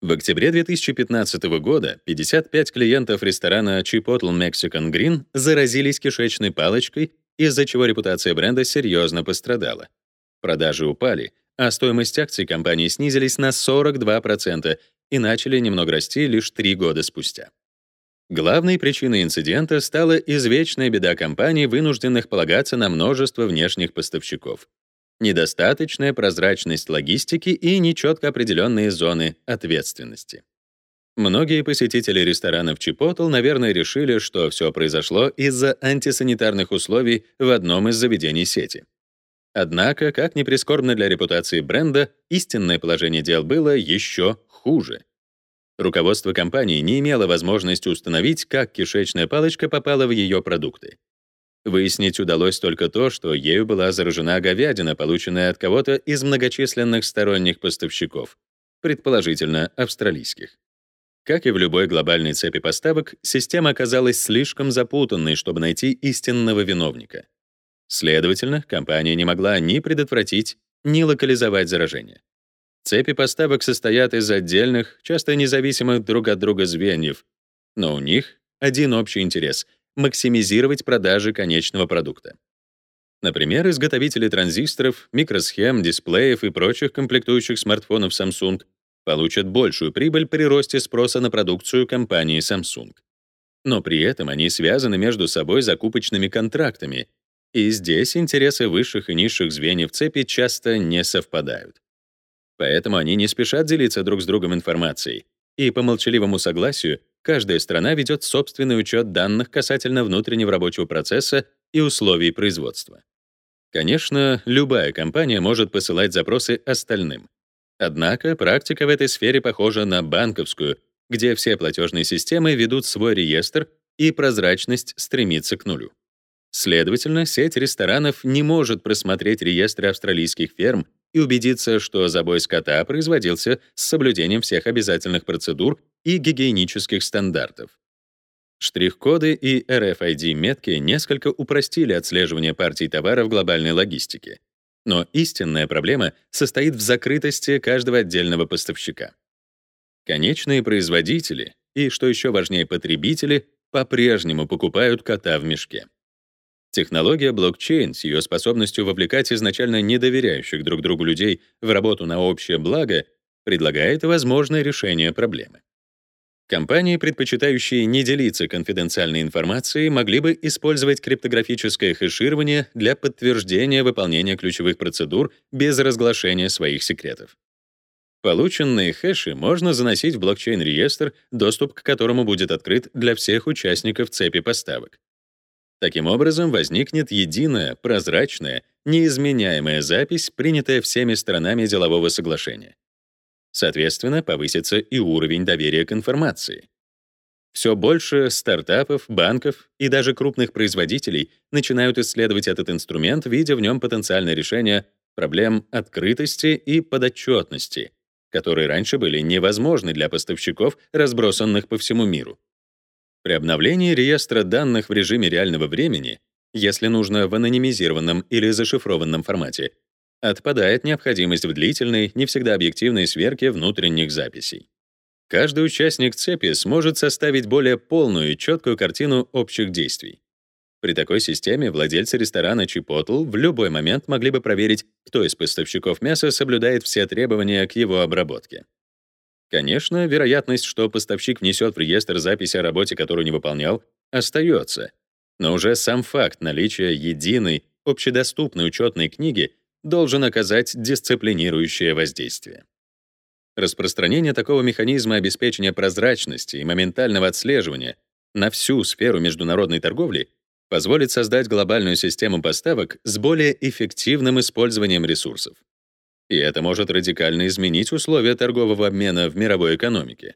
В октябре 2015 года 55 клиентов ресторана Chipotle Mexican Green заразились кишечной палочкой из-за чего репутация бренда серьезно пострадала. Продажи упали, а стоимость акций компании снизились на 42% и начали немного расти лишь три года спустя. Главной причиной инцидента стала извечная беда компаний, вынужденных полагаться на множество внешних поставщиков. Недостаточная прозрачность логистики и нечетко определенные зоны ответственности. Многие посетители ресторанов Chipotle, наверное, решили, что все произошло из-за антисанитарных условий в одном из заведений сети. Однако, как ни прискорбно для репутации бренда, истинное положение дел было еще хуже. Руководство компании не имело возможности установить, как кишечная палочка попала в ее продукты. Выяснить удалось только то, что ею была заражена говядина, полученная от кого-то из многочисленных сторонних поставщиков, предположительно австралийских. Как и в любой глобальной цепи поставок, система оказалась слишком запутанной, чтобы найти истинного виновника. Следовательно, компания не могла ни предотвратить, ни локализовать заражение. Цепи поставок состоят из отдельных, часто независимых друг от друга звеньев, но у них один общий интерес — максимизировать продажи конечного продукта. Например, изготовители транзисторов, микросхем, дисплеев и прочих комплектующих смартфонов Samsung получат большую прибыль при росте спроса на продукцию компании Samsung. Но при этом они связаны между собой закупочными контрактами, и здесь интересы высших и низших звеньев цепи часто не совпадают. Поэтому они не спешат делиться друг с другом информацией, и по молчаливому согласию каждая страна ведет собственный учет данных касательно внутреннего рабочего процесса и условий производства. Конечно, любая компания может посылать запросы остальным, Однако практика в этой сфере похожа на банковскую, где все платежные системы ведут свой реестр, и прозрачность стремится к нулю. Следовательно, сеть ресторанов не может просмотреть реестры австралийских ферм и убедиться, что забой скота производился с соблюдением всех обязательных процедур и гигиенических стандартов. Штрих-коды и RFID-метки несколько упростили отслеживание партий товара в глобальной логистике. Но истинная проблема состоит в закрытости каждого отдельного поставщика. Конечные производители и, что еще важнее, потребители по-прежнему покупают кота в мешке. Технология блокчейн с ее способностью вовлекать изначально недоверяющих друг другу людей в работу на общее благо предлагает возможное решение проблемы. Компании, предпочитающие не делиться конфиденциальной информацией, могли бы использовать криптографическое хэширование для подтверждения выполнения ключевых процедур без разглашения своих секретов. Полученные хэши можно заносить в блокчейн-реестр, доступ к которому будет открыт для всех участников цепи поставок. Таким образом, возникнет единая, прозрачная, неизменяемая запись, принятая всеми сторонами делового соглашения. Соответственно, повысится и уровень доверия к информации. Все больше стартапов, банков и даже крупных производителей начинают исследовать этот инструмент, видя в нем потенциальное решение проблем открытости и подотчетности, которые раньше были невозможны для поставщиков, разбросанных по всему миру. При обновлении реестра данных в режиме реального времени, если нужно в анонимизированном или зашифрованном формате, Отпадает необходимость в длительной, не всегда объективной сверке внутренних записей. Каждый участник цепи сможет составить более полную и четкую картину общих действий. При такой системе владельцы ресторана Chipotle в любой момент могли бы проверить, кто из поставщиков мяса соблюдает все требования к его обработке. Конечно, вероятность, что поставщик внесет в реестр запись о работе, которую не выполнял, остается. Но уже сам факт наличия единой, общедоступной учетной книги должен оказать дисциплинирующее воздействие. Распространение такого механизма обеспечения прозрачности и моментального отслеживания на всю сферу международной торговли позволит создать глобальную систему поставок с более эффективным использованием ресурсов. И это может радикально изменить условия торгового обмена в мировой экономике.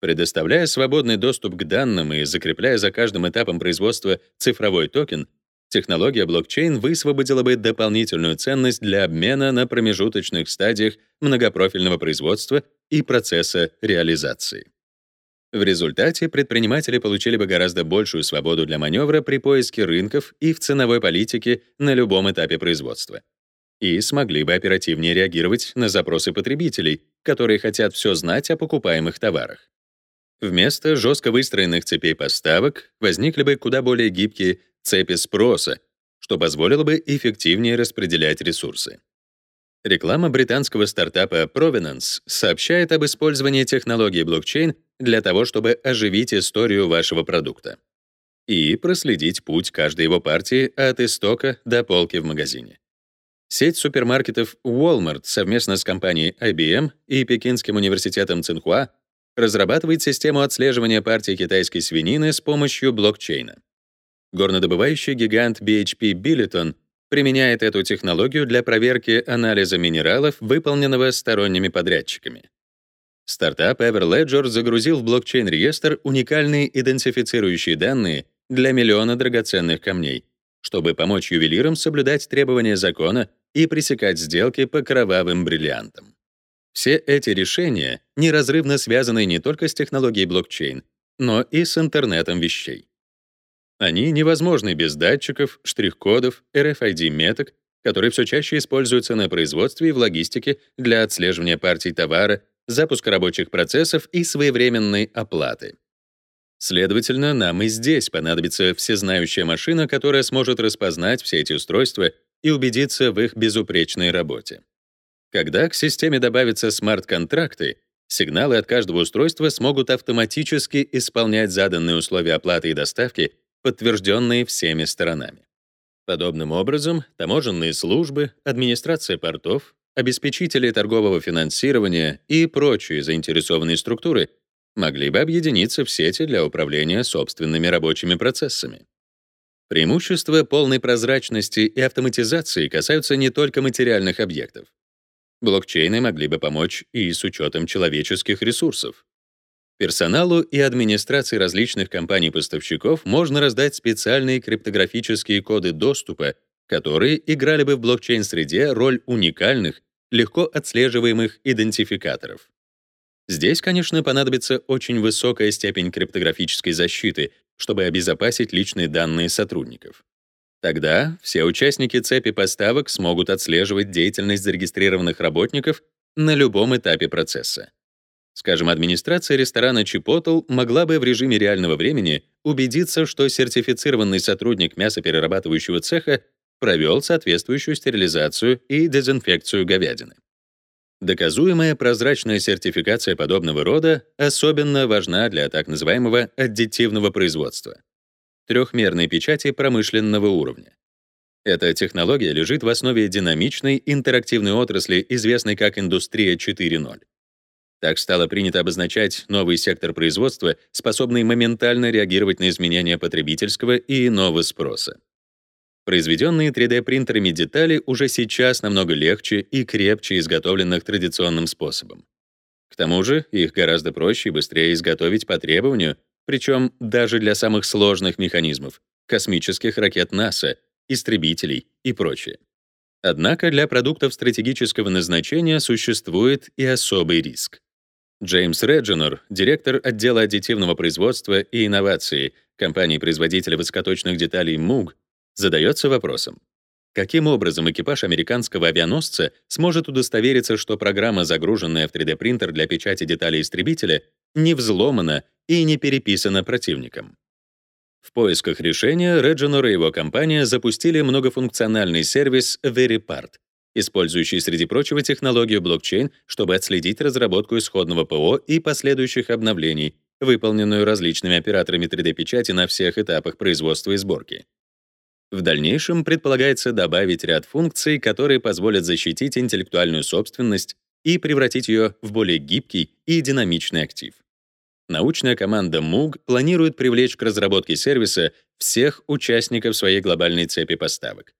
Предоставляя свободный доступ к данным и закрепляя за каждым этапом производства цифровой токен, Технология блокчейн высвободила бы дополнительную ценность для обмена на промежуточных стадиях многопрофильного производства и процесса реализации. В результате предприниматели получили бы гораздо большую свободу для маневра при поиске рынков и в ценовой политике на любом этапе производства. И смогли бы оперативнее реагировать на запросы потребителей, которые хотят все знать о покупаемых товарах. Вместо жестко выстроенных цепей поставок возникли бы куда более гибкие цепи спроса, что позволило бы эффективнее распределять ресурсы. Реклама британского стартапа Provenance сообщает об использовании технологии блокчейн для того, чтобы оживить историю вашего продукта и проследить путь каждой его партии от истока до полки в магазине. Сеть супермаркетов Walmart совместно с компанией IBM и Пекинским университетом Цинхуа разрабатывает систему отслеживания партий китайской свинины с помощью блокчейна. Горнодобывающий гигант BHP Billiton применяет эту технологию для проверки анализа минералов, выполненного сторонними подрядчиками. Стартап Everledger загрузил в блокчейн-реестр уникальные идентифицирующие данные для миллиона драгоценных камней чтобы помочь ювелирам соблюдать требования закона и пресекать сделки по кровавым бриллиантам. Все эти решения неразрывно связаны не только с технологией блокчейн, но и с интернетом вещей. Они невозможны без датчиков, штрих-кодов, RFID-меток, которые все чаще используются на производстве и в логистике для отслеживания партий товара, запуска рабочих процессов и своевременной оплаты. Следовательно, нам и здесь понадобится всезнающая машина, которая сможет распознать все эти устройства и убедиться в их безупречной работе. Когда к системе добавятся смарт-контракты, сигналы от каждого устройства смогут автоматически исполнять заданные условия оплаты и доставки, подтвержденные всеми сторонами. Подобным образом, таможенные службы, администрация портов, обеспечители торгового финансирования и прочие заинтересованные структуры — могли бы объединиться в сети для управления собственными рабочими процессами. Преимущества полной прозрачности и автоматизации касаются не только материальных объектов. Блокчейны могли бы помочь и с учетом человеческих ресурсов. Персоналу и администрации различных компаний-поставщиков можно раздать специальные криптографические коды доступа, которые играли бы в блокчейн-среде роль уникальных, легко отслеживаемых идентификаторов. Здесь, конечно, понадобится очень высокая степень криптографической защиты, чтобы обезопасить личные данные сотрудников. Тогда все участники цепи поставок смогут отслеживать деятельность зарегистрированных работников на любом этапе процесса. Скажем, администрация ресторана Chipotle могла бы в режиме реального времени убедиться, что сертифицированный сотрудник мясоперерабатывающего цеха провел соответствующую стерилизацию и дезинфекцию говядины. Доказуемая прозрачная сертификация подобного рода особенно важна для так называемого аддитивного производства — трехмерной печати промышленного уровня. Эта технология лежит в основе динамичной интерактивной отрасли, известной как индустрия 4.0. Так стало принято обозначать новый сектор производства, способный моментально реагировать на изменения потребительского и иного спроса. Произведенные 3D-принтерами детали уже сейчас намного легче и крепче изготовленных традиционным способом. К тому же их гораздо проще и быстрее изготовить по требованию, причем даже для самых сложных механизмов — космических ракет НАСА, истребителей и прочее. Однако для продуктов стратегического назначения существует и особый риск. Джеймс Реджинор, директор отдела аддитивного производства и инноваций компании-производителя высокоточных деталей Moog, задается вопросом, каким образом экипаж американского авианосца сможет удостовериться, что программа, загруженная в 3D-принтер для печати деталей истребителя, не взломана и не переписана противником. В поисках решения Реджинор и его компания запустили многофункциональный сервис Veripart, использующий, среди прочего, технологию блокчейн, чтобы отследить разработку исходного ПО и последующих обновлений, выполненную различными операторами 3D-печати на всех этапах производства и сборки. В дальнейшем предполагается добавить ряд функций, которые позволят защитить интеллектуальную собственность и превратить ее в более гибкий и динамичный актив. Научная команда Moog планирует привлечь к разработке сервиса всех участников своей глобальной цепи поставок.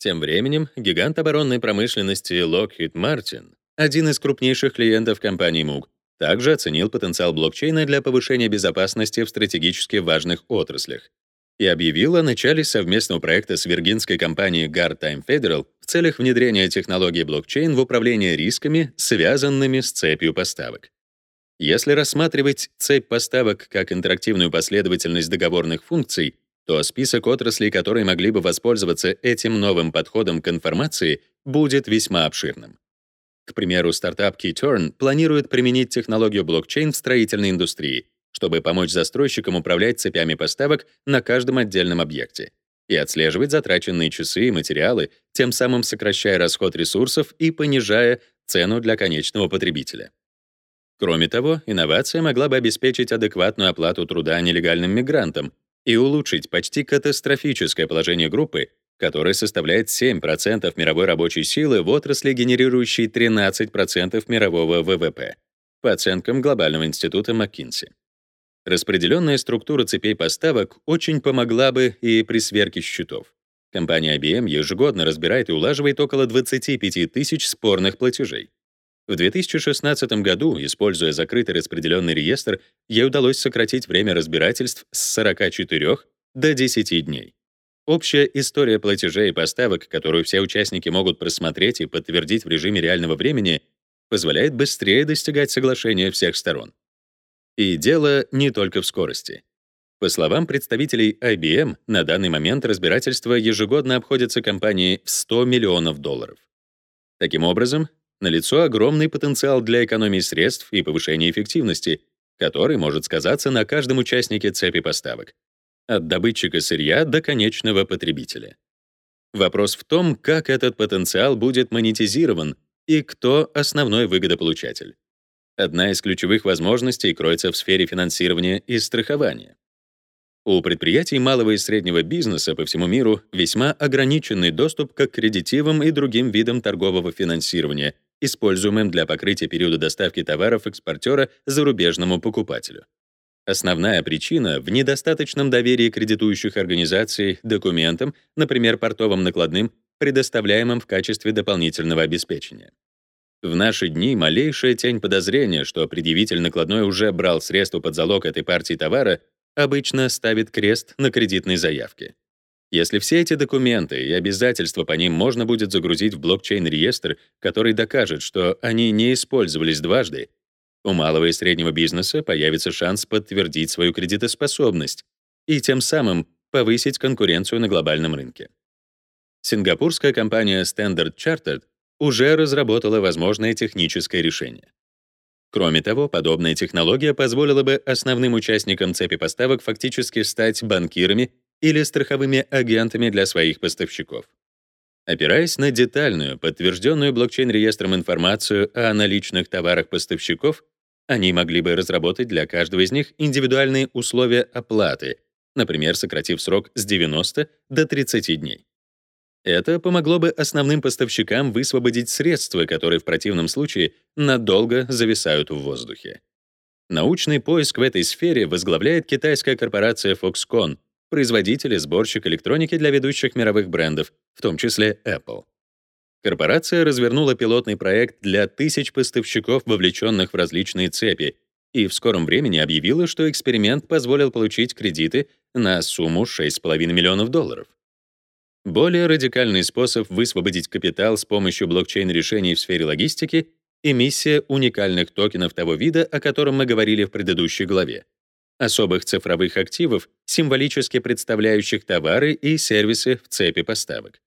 Тем временем гигант оборонной промышленности Lockheed Martin, один из крупнейших клиентов компании Moog, также оценил потенциал блокчейна для повышения безопасности в стратегически важных отраслях и объявил о начале совместного проекта с виргинской компанией Guard Time Federal в целях внедрения технологии блокчейн в управление рисками, связанными с цепью поставок. Если рассматривать цепь поставок как интерактивную последовательность договорных функций, то список отраслей, которые могли бы воспользоваться этим новым подходом к информации, будет весьма обширным. К примеру, стартап Keyturn планирует применить технологию блокчейн в строительной индустрии, чтобы помочь застройщикам управлять цепями поставок на каждом отдельном объекте и отслеживать затраченные часы и материалы, тем самым сокращая расход ресурсов и понижая цену для конечного потребителя. Кроме того, инновация могла бы обеспечить адекватную оплату труда нелегальным мигрантам и улучшить почти катастрофическое положение группы, которая составляет 7% мировой рабочей силы в отрасли, генерирующей 13% мирового ВВП, по оценкам Глобального института МcKinsey. Распределенная структура цепей поставок очень помогла бы и при сверке счетов. Компания IBM ежегодно разбирает и улаживает около 25 тысяч спорных платежей. В 2016 году, используя закрытый распределенный реестр, ей удалось сократить время разбирательств с 44 до 10 дней. Общая история платежей и поставок, которую все участники могут просмотреть и подтвердить в режиме реального времени, позволяет быстрее достигать соглашения всех сторон. И дело не только в скорости. По словам представителей IBM, на данный момент разбирательства ежегодно обходятся компании в 100 миллионов долларов. Таким образом, налицо огромный потенциал для экономии средств и повышения эффективности, который может сказаться на каждом участнике цепи поставок, от добытчика сырья до конечного потребителя. Вопрос в том, как этот потенциал будет монетизирован и кто основной выгодополучатель. Одна из ключевых возможностей кроется в сфере финансирования и страхования. У предприятий малого и среднего бизнеса по всему миру весьма ограниченный доступ к аккредитивам и другим видам торгового финансирования, используемым для покрытия периода доставки товаров экспортера зарубежному покупателю. Основная причина в недостаточном доверии кредитующих организаций документам, например, портовым накладным, предоставляемым в качестве дополнительного обеспечения. В наши дни малейшая тень подозрения, что предъявитель накладной уже брал средства под залог этой партии товара, обычно ставит крест на кредитной заявке. Если все эти документы и обязательства по ним можно будет загрузить в блокчейн-реестр, который докажет, что они не использовались дважды, у малого и среднего бизнеса появится шанс подтвердить свою кредитоспособность и тем самым повысить конкуренцию на глобальном рынке. Сингапурская компания Standard Chartered уже разработала возможное техническое решение. Кроме того, подобная технология позволила бы основным участникам цепи поставок фактически стать банкирами или страховыми агентами для своих поставщиков. Опираясь на детальную, подтвержденную блокчейн-реестром информацию о наличных товарах поставщиков, они могли бы разработать для каждого из них индивидуальные условия оплаты, например, сократив срок с 90 до 30 дней. Это помогло бы основным поставщикам высвободить средства, которые в противном случае надолго зависают в воздухе. Научный поиск в этой сфере возглавляет китайская корпорация Foxconn, производитель и сборщик электроники для ведущих мировых брендов, в том числе Apple. Корпорация развернула пилотный проект для тысяч поставщиков, вовлеченных в различные цепи, и в скором времени объявила, что эксперимент позволил получить кредиты на сумму 6,5 миллионов долларов. Более радикальный способ высвободить капитал с помощью блокчейн-решений в сфере логистики — эмиссия уникальных токенов того вида, о котором мы говорили в предыдущей главе. Особых цифровых активов, символически представляющих товары и сервисы в цепи поставок.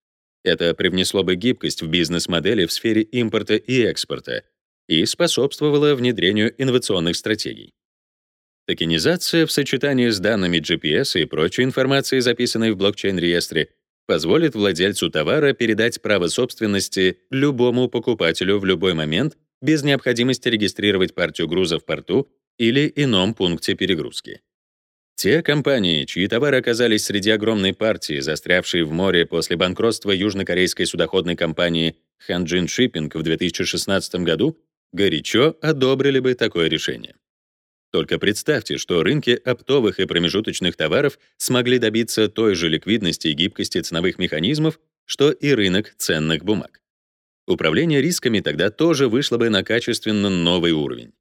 Это привнесло бы гибкость в бизнес-модели в сфере импорта и экспорта и способствовало внедрению инновационных стратегий. Токенизация в сочетании с данными GPS и прочей информацией, записанной в блокчейн-реестре, позволит владельцу товара передать право собственности любому покупателю в любой момент без необходимости регистрировать партию груза в порту или ином пункте перегрузки. Те компании, чьи товары оказались среди огромной партии, застрявшей в море после банкротства южнокорейской судоходной компании Hanjin Shipping в 2016 году, горячо одобрили бы такое решение. Только представьте, что рынки оптовых и промежуточных товаров смогли добиться той же ликвидности и гибкости ценовых механизмов, что и рынок ценных бумаг. Управление рисками тогда тоже вышло бы на качественно новый уровень.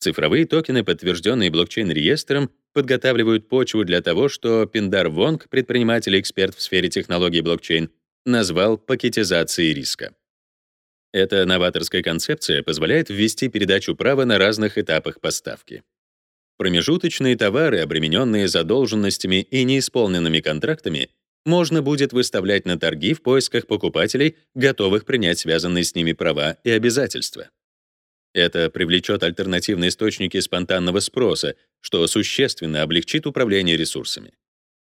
Цифровые токены, подтвержденные блокчейн-реестром, подготавливают почву для того, что Пиндар Вонг, предприниматель и эксперт в сфере технологий блокчейн, назвал пакетизацией риска. Эта новаторская концепция позволяет ввести передачу права на разных этапах поставки. Промежуточные товары, обремененные задолженностями и неисполненными контрактами, можно будет выставлять на торги в поисках покупателей, готовых принять связанные с ними права и обязательства. Это привлечет альтернативные источники спонтанного спроса, что существенно облегчит управление ресурсами.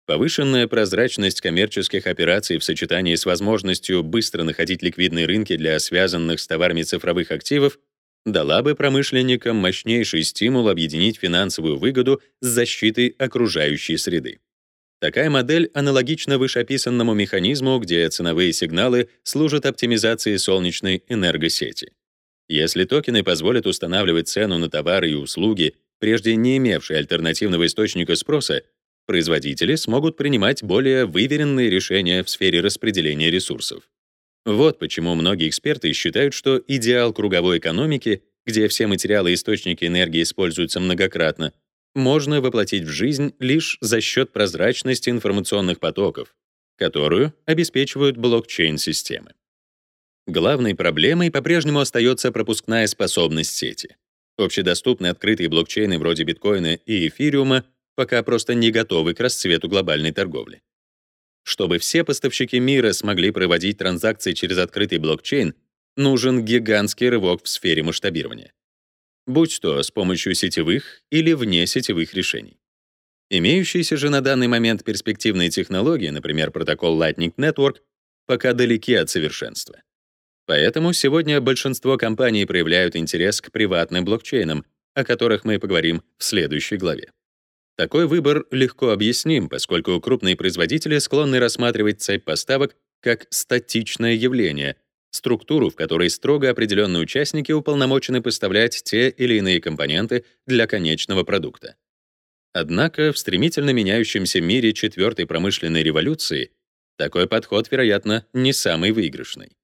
Повышенная прозрачность коммерческих операций в сочетании с возможностью быстро находить ликвидные рынки для связанных с товарами цифровых активов дала бы промышленникам мощнейший стимул объединить финансовую выгоду с защитой окружающей среды. Такая модель аналогична вышеописанному механизму, где ценовые сигналы служат оптимизации солнечной энергосети. Если токены позволят устанавливать цену на товары и услуги, прежде не имевшие альтернативного источника спроса, производители смогут принимать более выверенные решения в сфере распределения ресурсов. Вот почему многие эксперты считают, что идеал круговой экономики, где все материалы и источники энергии используются многократно, можно воплотить в жизнь лишь за счет прозрачности информационных потоков, которую обеспечивают блокчейн-системы. Главной проблемой по-прежнему остается пропускная способность сети. Общедоступные открытые блокчейны вроде биткоина и эфириума пока просто не готовы к расцвету глобальной торговли. Чтобы все поставщики мира смогли проводить транзакции через открытый блокчейн, нужен гигантский рывок в сфере масштабирования. Будь то с помощью сетевых или вне сетевых решений. Имеющиеся же на данный момент перспективные технологии, например, протокол Lightning Network, пока далеки от совершенства. Поэтому сегодня большинство компаний проявляют интерес к приватным блокчейнам, о которых мы поговорим в следующей главе. Такой выбор легко объясним, поскольку крупные производители склонны рассматривать цепь поставок как статичное явление, структуру, в которой строго определенные участники уполномочены поставлять те или иные компоненты для конечного продукта. Однако в стремительно меняющемся мире четвертой промышленной революции такой подход, вероятно, не самый выигрышный.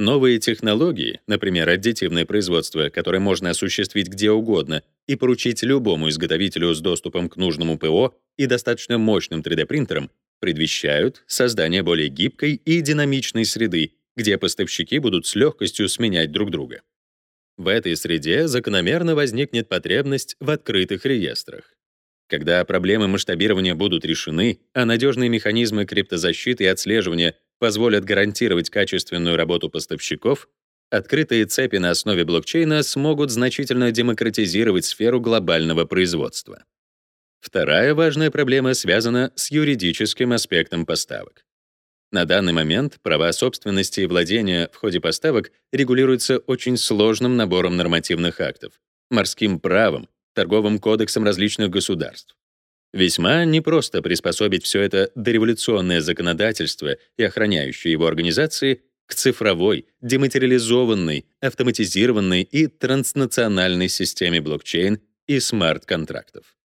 Новые технологии, например, аддитивное производство, которое можно осуществить где угодно и поручить любому изготовителю с доступом к нужному ПО и достаточно мощным 3D-принтером, предвещают создание более гибкой и динамичной среды, где поставщики будут с легкостью сменять друг друга. В этой среде закономерно возникнет потребность в открытых реестрах. Когда проблемы масштабирования будут решены, а надежные механизмы криптозащиты и отслеживания позволят гарантировать качественную работу поставщиков, открытые цепи на основе блокчейна смогут значительно демократизировать сферу глобального производства. Вторая важная проблема связана с юридическим аспектом поставок. На данный момент права собственности и владения в ходе поставок регулируются очень сложным набором нормативных актов, морским правом, торговым кодексом различных государств. Весьма непросто приспособить все это дореволюционное законодательство и охраняющие его организации к цифровой, дематериализованной, автоматизированной и транснациональной системе блокчейн и смарт-контрактов.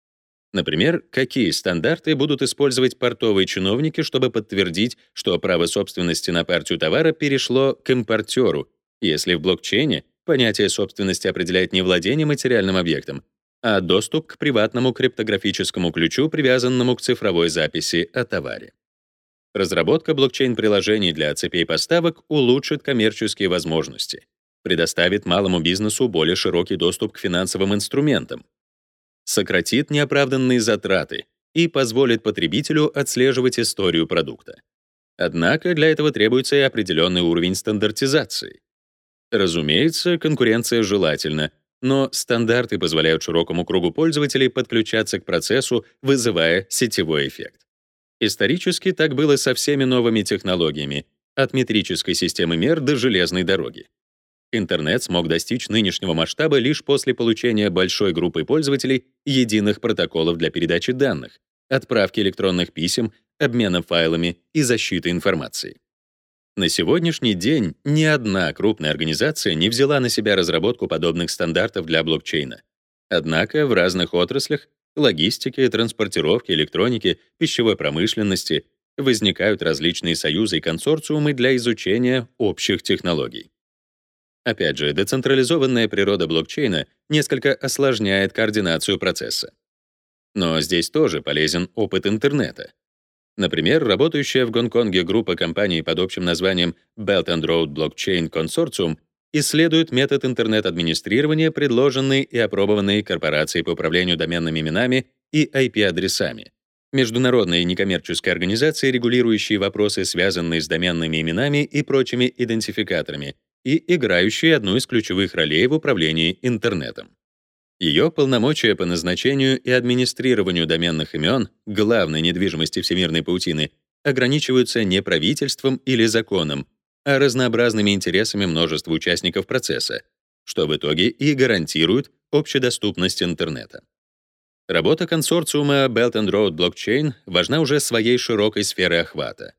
Например, какие стандарты будут использовать портовые чиновники, чтобы подтвердить, что право собственности на партию товара перешло к импортеру, если в блокчейне понятие собственности определяет не владение материальным объектом, а доступ к приватному криптографическому ключу, привязанному к цифровой записи о товаре. Разработка блокчейн-приложений для цепей поставок улучшит коммерческие возможности, предоставит малому бизнесу более широкий доступ к финансовым инструментам, сократит неоправданные затраты и позволит потребителю отслеживать историю продукта. Однако для этого требуется и определенный уровень стандартизации. Разумеется, конкуренция желательна, но стандарты позволяют широкому кругу пользователей подключаться к процессу, вызывая сетевой эффект. Исторически так было со всеми новыми технологиями, от метрической системы мер до железной дороги. Интернет смог достичь нынешнего масштаба лишь после получения большой группы пользователей единых протоколов для передачи данных, отправки электронных писем, обмена файлами и защиты информации. На сегодняшний день ни одна крупная организация не взяла на себя разработку подобных стандартов для блокчейна. Однако в разных отраслях — логистике, транспортировке, электронике, пищевой промышленности — возникают различные союзы и консорциумы для изучения общих технологий. Опять же, децентрализованная природа блокчейна несколько осложняет координацию процесса. Но здесь тоже полезен опыт интернета. Например, работающая в Гонконге группа компаний под общим названием Belt and Road Blockchain Consortium исследует метод интернет-администрирования, предложенный и опробованный корпорацией по управлению доменными именами и IP-адресами, международной некоммерческой организации, регулирующей вопросы, связанные с доменными именами и прочими идентификаторами, и играющей одну из ключевых ролей в управлении интернетом. Ее полномочия по назначению и администрированию доменных имен главной недвижимости всемирной паутины ограничиваются не правительством или законом, а разнообразными интересами множества участников процесса, что в итоге и гарантирует общедоступность интернета. Работа консорциума Belt and Road Blockchain важна уже своей широкой сферой охвата.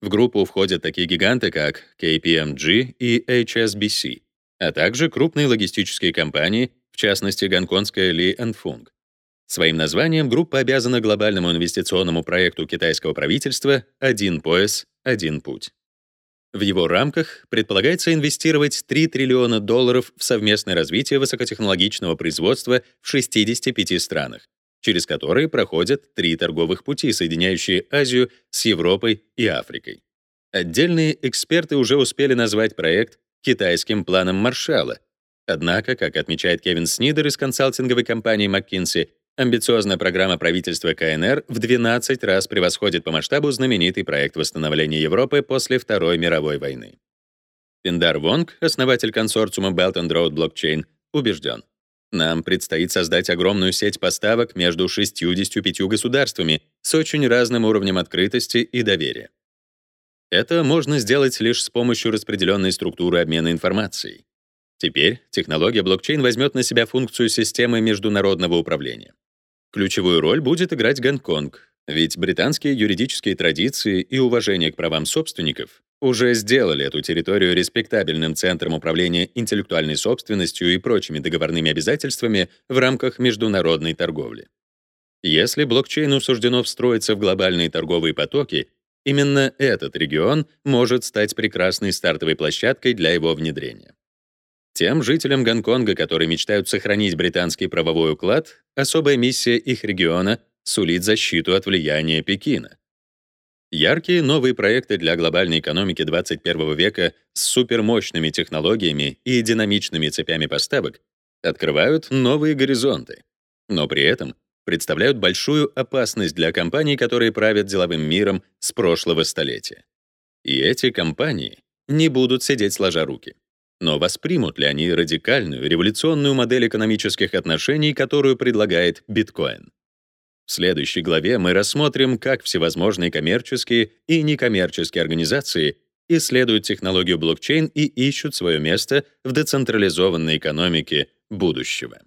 В группу входят такие гиганты, как KPMG и HSBC, а также крупные логистические компании, в частности, гонконгская Li Fung. Своим названием группа обязана глобальному инвестиционному проекту китайского правительства «Один пояс, один путь». В его рамках предполагается инвестировать 3 триллиона долларов в совместное развитие высокотехнологичного производства в 65 странах, через которые проходят три торговых пути, соединяющие Азию с Европой и Африкой. Отдельные эксперты уже успели назвать проект китайским планом Маршалла. Однако, как отмечает Кевин Снидер из консалтинговой компании McKinsey, амбициозная программа правительства КНР в 12 раз превосходит по масштабу знаменитый проект восстановления Европы после Второй мировой войны. Пиндар Вонг, основатель консорциума Belt and Road Blockchain, убежден, нам предстоит создать огромную сеть поставок между 65 государствами с очень разным уровнем открытости и доверия. Это можно сделать лишь с помощью распределенной структуры обмена информацией. Теперь технология блокчейн возьмет на себя функцию системы международного управления. Ключевую роль будет играть Гонконг, ведь британские юридические традиции и уважение к правам собственников уже сделали эту территорию респектабельным центром управления интеллектуальной собственностью и прочими договорными обязательствами в рамках международной торговли. Если блокчейну суждено встроиться в глобальные торговые потоки, Именно этот регион может стать прекрасной стартовой площадкой для его внедрения. Тем жителям Гонконга, которые мечтают сохранить британский правовой уклад, особая миссия их региона сулит защиту от влияния Пекина. Яркие новые проекты для глобальной экономики 21 века с супермощными технологиями и динамичными цепями поставок открывают новые горизонты. Но при этом представляют большую опасность для компаний, которые правят деловым миром с прошлого столетия. И эти компании не будут сидеть сложа руки. Но воспримут ли они радикальную, революционную модель экономических отношений, которую предлагает биткоин? В следующей главе мы рассмотрим, как всевозможные коммерческие и некоммерческие организации исследуют технологию блокчейн и ищут свое место в децентрализованной экономике будущего.